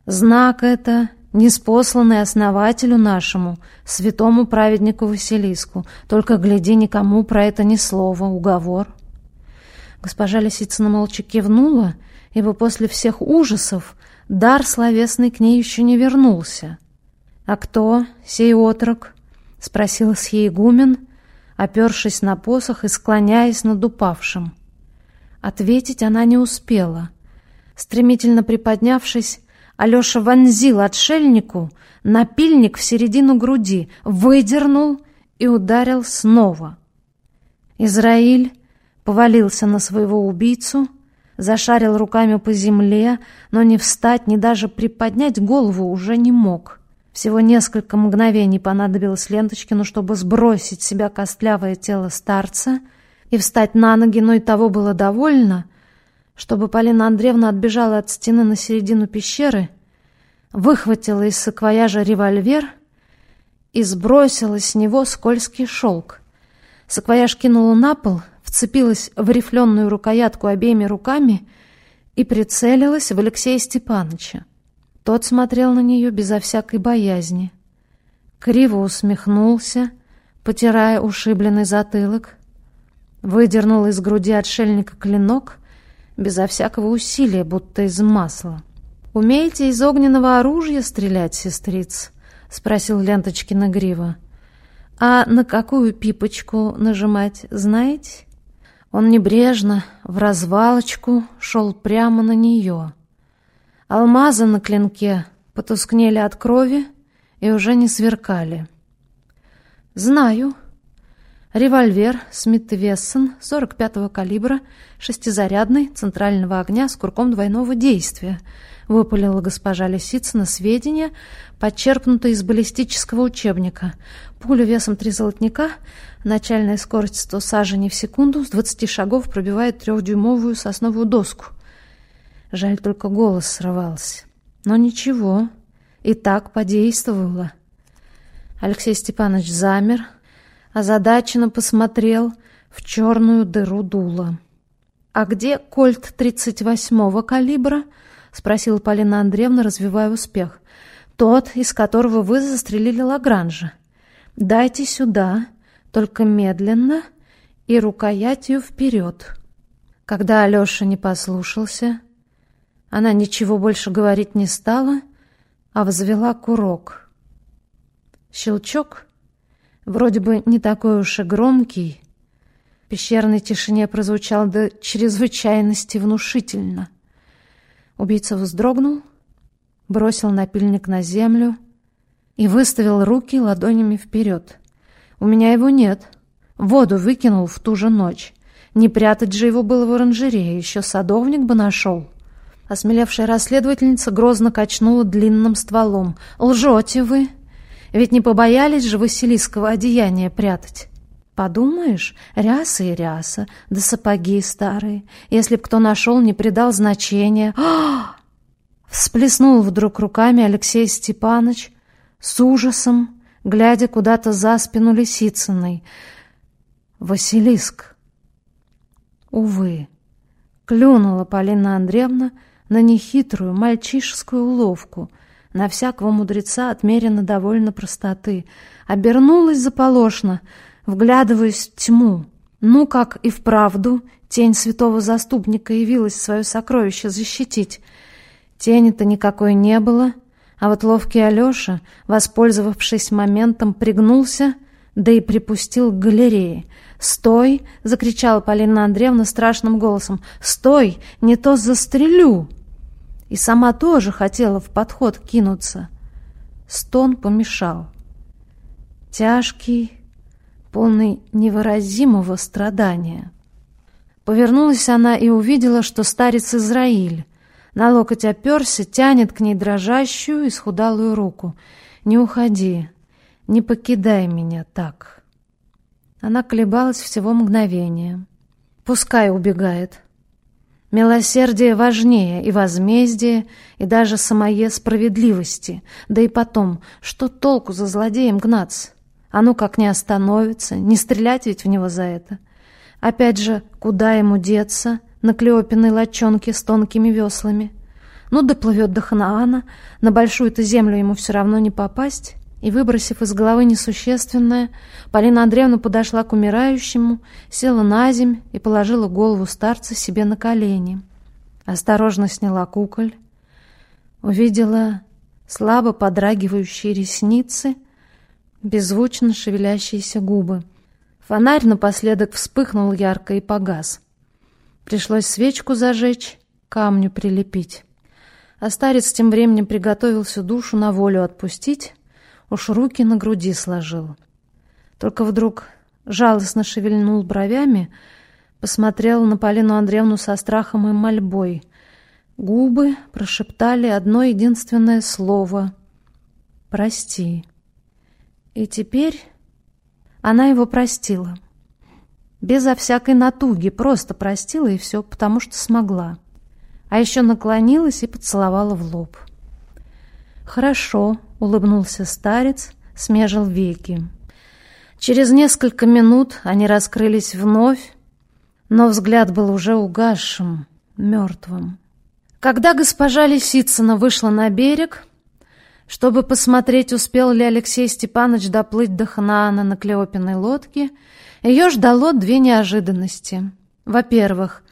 Знак это, неспосланный основателю нашему, святому праведнику Василиску. Только гляди, никому про это ни слова, уговор. Госпожа Лисицына молча кивнула, ибо после всех ужасов дар словесный к ней еще не вернулся. А кто сей отрок? — спросил схиегумен, опершись на посох и склоняясь над упавшим. Ответить она не успела. Стремительно приподнявшись, Алеша вонзил отшельнику напильник в середину груди, выдернул и ударил снова. Израиль повалился на своего убийцу, зашарил руками по земле, но ни встать, ни даже приподнять голову уже не мог — всего несколько мгновений понадобилось Ленточкину, чтобы сбросить с себя костлявое тело старца и встать на ноги, но и того было довольно, чтобы Полина Андреевна отбежала от стены на середину пещеры, выхватила из саквояжа револьвер и сбросила с него скользкий шелк. Саквояж кинула на пол, вцепилась в рифленую рукоятку обеими руками и прицелилась в Алексея Степановича. Тот смотрел на нее безо всякой боязни. Криво усмехнулся, потирая ушибленный затылок. Выдернул из груди отшельника клинок безо всякого усилия, будто из масла. «Умеете из огненного оружия стрелять, сестриц?» — спросил Ленточкина грива. «А на какую пипочку нажимать, знаете?» Он небрежно, в развалочку, шел прямо на нее — Алмазы на клинке потускнели от крови и уже не сверкали. «Знаю. Револьвер Смит Вессон 45-го калибра, шестизарядный, центрального огня с курком двойного действия», выпалила госпожа Лисицына сведения, подчерпнутые из баллистического учебника. Пуля весом три золотника, начальная скорость 100 саженей в секунду, с 20 шагов пробивает трехдюймовую сосновую доску. Жаль, только голос срывался. Но ничего, и так подействовало. Алексей Степанович замер, озадаченно посмотрел в черную дыру дула. «А где кольт 38-го калибра?» — спросила Полина Андреевна, развивая успех. «Тот, из которого вы застрелили Лагранжа. Дайте сюда, только медленно и рукоятью вперед». Когда Алеша не послушался, она ничего больше говорить не стала, а взвела курок. Щелчок, вроде бы не такой уж и громкий, в пещерной тишине прозвучал до чрезвычайности внушительно. Убийца вздрогнул, бросил напильник на землю и выставил руки ладонями вперед. «У меня его нет. Воду выкинул в ту же ночь. Не прятать же его было в оранжерее, еще садовник бы нашел». Осмелевшая расследовательница грозно качнула длинным стволом. «Лжете вы! Ведь не побоялись же Василийского одеяния прятать!» «Подумаешь, ряса и ряса, да сапоги старые. Если б кто нашел, не придал значения...» а Всплеснул вдруг руками Алексей Степанович с ужасом, глядя куда-то за спину Лисицыной. «Василиск!» Увы, клюнула Полина Андреевна, на нехитрую мальчишескую уловку, на всякого мудреца отмерено довольно простоты, обернулась заполошно, вглядываясь в тьму. Ну, как и вправду, тень святого заступника явилась свое сокровище защитить. Тени-то никакой не было, а вот ловкий Алеша, воспользовавшись моментом, пригнулся, да и припустил к галерее. «Стой!» — закричала Полина Андреевна страшным голосом. «Стой! Не то застрелю!» И сама тоже хотела в подход кинуться. Стон помешал. Тяжкий, полный невыразимого страдания. Повернулась она и увидела, что старец Израиль на локоть оперся, тянет к ней дрожащую, исхудалую руку. «Не уходи, не покидай меня так». Она колебалась всего мгновения. «Пускай убегает», Милосердие важнее и возмездие, и даже самое справедливости. Да и потом, что толку за злодеем гнаться? А ну как не остановится, не стрелять ведь в него за это. Опять же, куда ему деться на Клеопиной лодчонке с тонкими веслами? Ну, доплывет до Ханаана, на большую-то землю ему все равно не попасть. И, выбросив из головы несущественное, Полина Андреевна подошла к умирающему, села на земь и положила голову старца себе на колени. Осторожно сняла куколь, увидела слабо подрагивающие ресницы, беззвучно шевелящиеся губы. Фонарь напоследок вспыхнул ярко и погас. Пришлось свечку зажечь, камню прилепить. А старец тем временем приготовился душу на волю отпустить, уж руки на груди сложил. Только вдруг жалостно шевельнул бровями, посмотрел на Полину Андреевну со страхом и мольбой. Губы прошептали одно единственное слово — «Прости». И теперь она его простила. Безо всякой натуги, просто простила и все, потому что смогла. А еще наклонилась и поцеловала в лоб. «Хорошо», — улыбнулся старец, смежил веки. Через несколько минут они раскрылись вновь, но взгляд был уже угасшим, мертвым. Когда госпожа Лисицына вышла на берег, чтобы посмотреть, успел ли Алексей Степанович доплыть до Ханаана на Клеопиной лодке, ее ждало две неожиданности. Во-первых,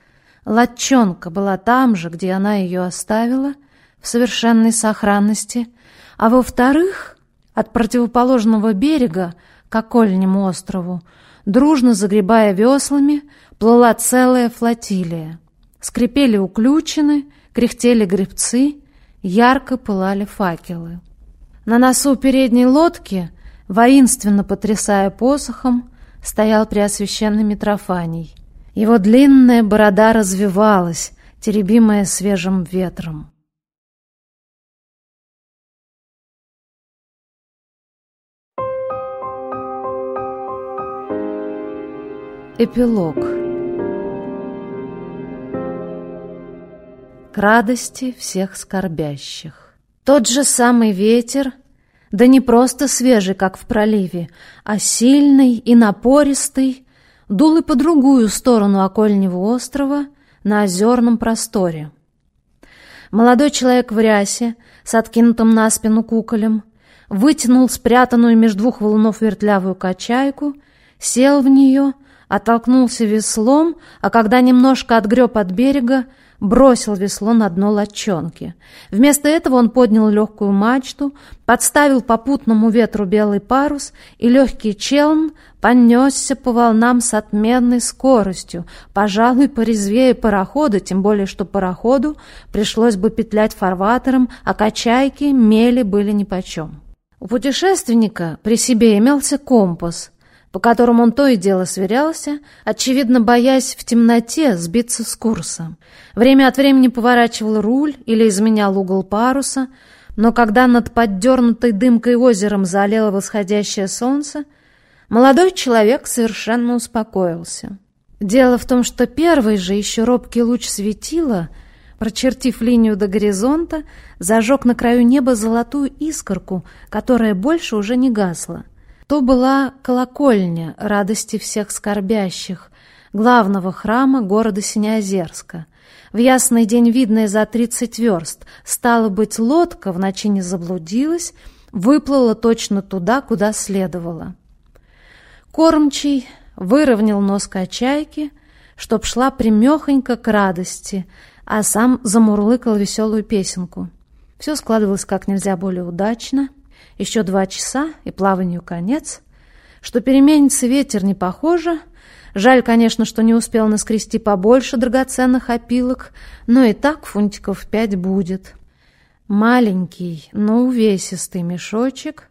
латчонка была там же, где она ее оставила, в совершенной сохранности, а во-вторых, от противоположного берега к окольнему острову, дружно загребая веслами, плыла целая флотилия. Скрипели уключены, кряхтели гребцы, ярко пылали факелы. На носу передней лодки, воинственно потрясая посохом, стоял преосвященный Митрофаний. Его длинная борода развивалась, теребимая свежим ветром. Эпилог К радости всех скорбящих Тот же самый ветер, да не просто свежий, как в проливе, а сильный и напористый, дул и по другую сторону окольнего острова на озерном просторе. Молодой человек в рясе с откинутым на спину куколем вытянул спрятанную между двух валунов вертлявую качайку, сел в нее, оттолкнулся веслом, а когда немножко отгреб от берега, бросил весло на дно лодчонки. Вместо этого он поднял легкую мачту, подставил попутному ветру белый парус, и легкий челн понесся по волнам с отменной скоростью, пожалуй, порезвее парохода, тем более, что пароходу пришлось бы петлять фарватером, а качайки мели были нипочем. У путешественника при себе имелся компас, по которому он то и дело сверялся, очевидно, боясь в темноте сбиться с курса. Время от времени поворачивал руль или изменял угол паруса, но когда над поддернутой дымкой озером заолело восходящее солнце, молодой человек совершенно успокоился. Дело в том, что первый же еще робкий луч светила, прочертив линию до горизонта, зажег на краю неба золотую искорку, которая больше уже не гасла. То была колокольня радости всех скорбящих, главного храма города Синеозерска. В ясный день, видная за тридцать верст, стала быть, лодка в ночи не заблудилась, выплыла точно туда, куда следовало. Кормчий выровнял нос качайки, чтоб шла примехонько к радости, а сам замурлыкал веселую песенку. Все складывалось как нельзя более удачно — еще два часа, и плаванию конец. Что переменится ветер, не похоже. Жаль, конечно, что не успел наскрести побольше драгоценных опилок, но и так фунтиков пять будет. Маленький, но увесистый мешочек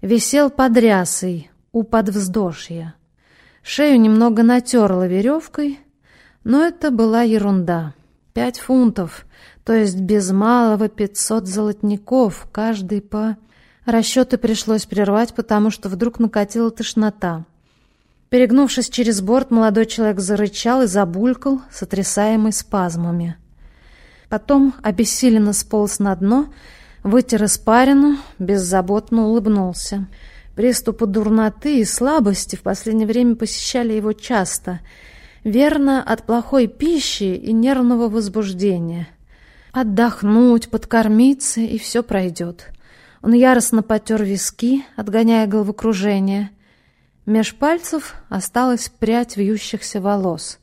висел под рясой у подвздошья. Шею немного натерла веревкой, но это была ерунда. Пять фунтов, то есть без малого пятьсот золотников, каждый по... Расчеты пришлось прервать, потому что вдруг накатила тошнота. Перегнувшись через борт, молодой человек зарычал и забулькал, сотрясаемый спазмами. Потом обессиленно сполз на дно, вытер испарину, беззаботно улыбнулся. Приступы дурноты и слабости в последнее время посещали его часто. Верно, от плохой пищи и нервного возбуждения. Отдохнуть, подкормиться, и все пройдет. Он яростно потер виски, отгоняя головокружение. Меж пальцев осталась прядь вьющихся волос.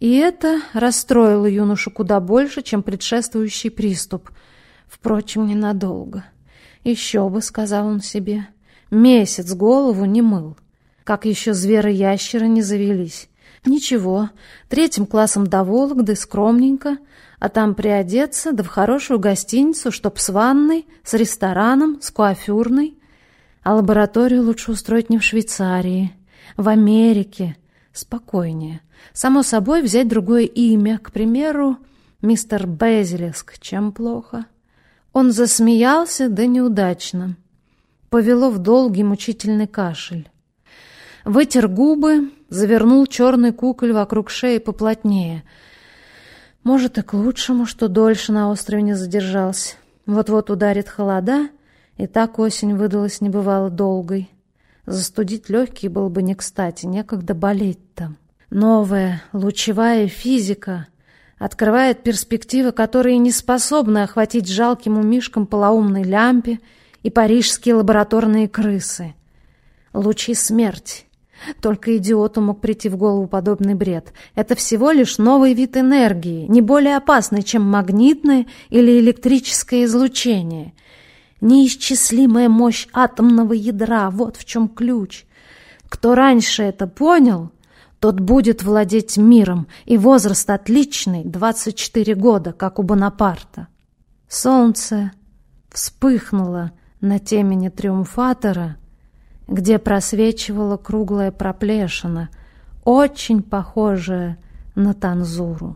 И это расстроило юношу куда больше, чем предшествующий приступ. Впрочем, ненадолго. «Еще бы», — сказал он себе, — «месяц голову не мыл. Как еще зверы-ящеры не завелись. Ничего, третьим классом до Вологды, скромненько, а там приодеться, да в хорошую гостиницу, чтоб с ванной, с рестораном, с куафюрной. А лабораторию лучше устроить не в Швейцарии, в Америке. Спокойнее. Само собой, взять другое имя, к примеру, мистер Безелеск, чем плохо. Он засмеялся, да неудачно. Повело в долгий мучительный кашель. Вытер губы, завернул черный куколь вокруг шеи поплотнее — может, и к лучшему, что дольше на острове не задержался. Вот-вот ударит холода, и так осень выдалась небывало долгой. Застудить легкие было бы не кстати, некогда болеть там. Новая лучевая физика открывает перспективы, которые не способны охватить жалким умишкам полоумной лямпе и парижские лабораторные крысы. Лучи смерти, только идиоту мог прийти в голову подобный бред. Это всего лишь новый вид энергии, не более опасный, чем магнитное или электрическое излучение. Неисчислимая мощь атомного ядра — вот в чем ключ. Кто раньше это понял, тот будет владеть миром, и возраст отличный — 24 года, как у Бонапарта. Солнце вспыхнуло на темени триумфатора — где просвечивала круглая проплешина, очень похожая на танзуру.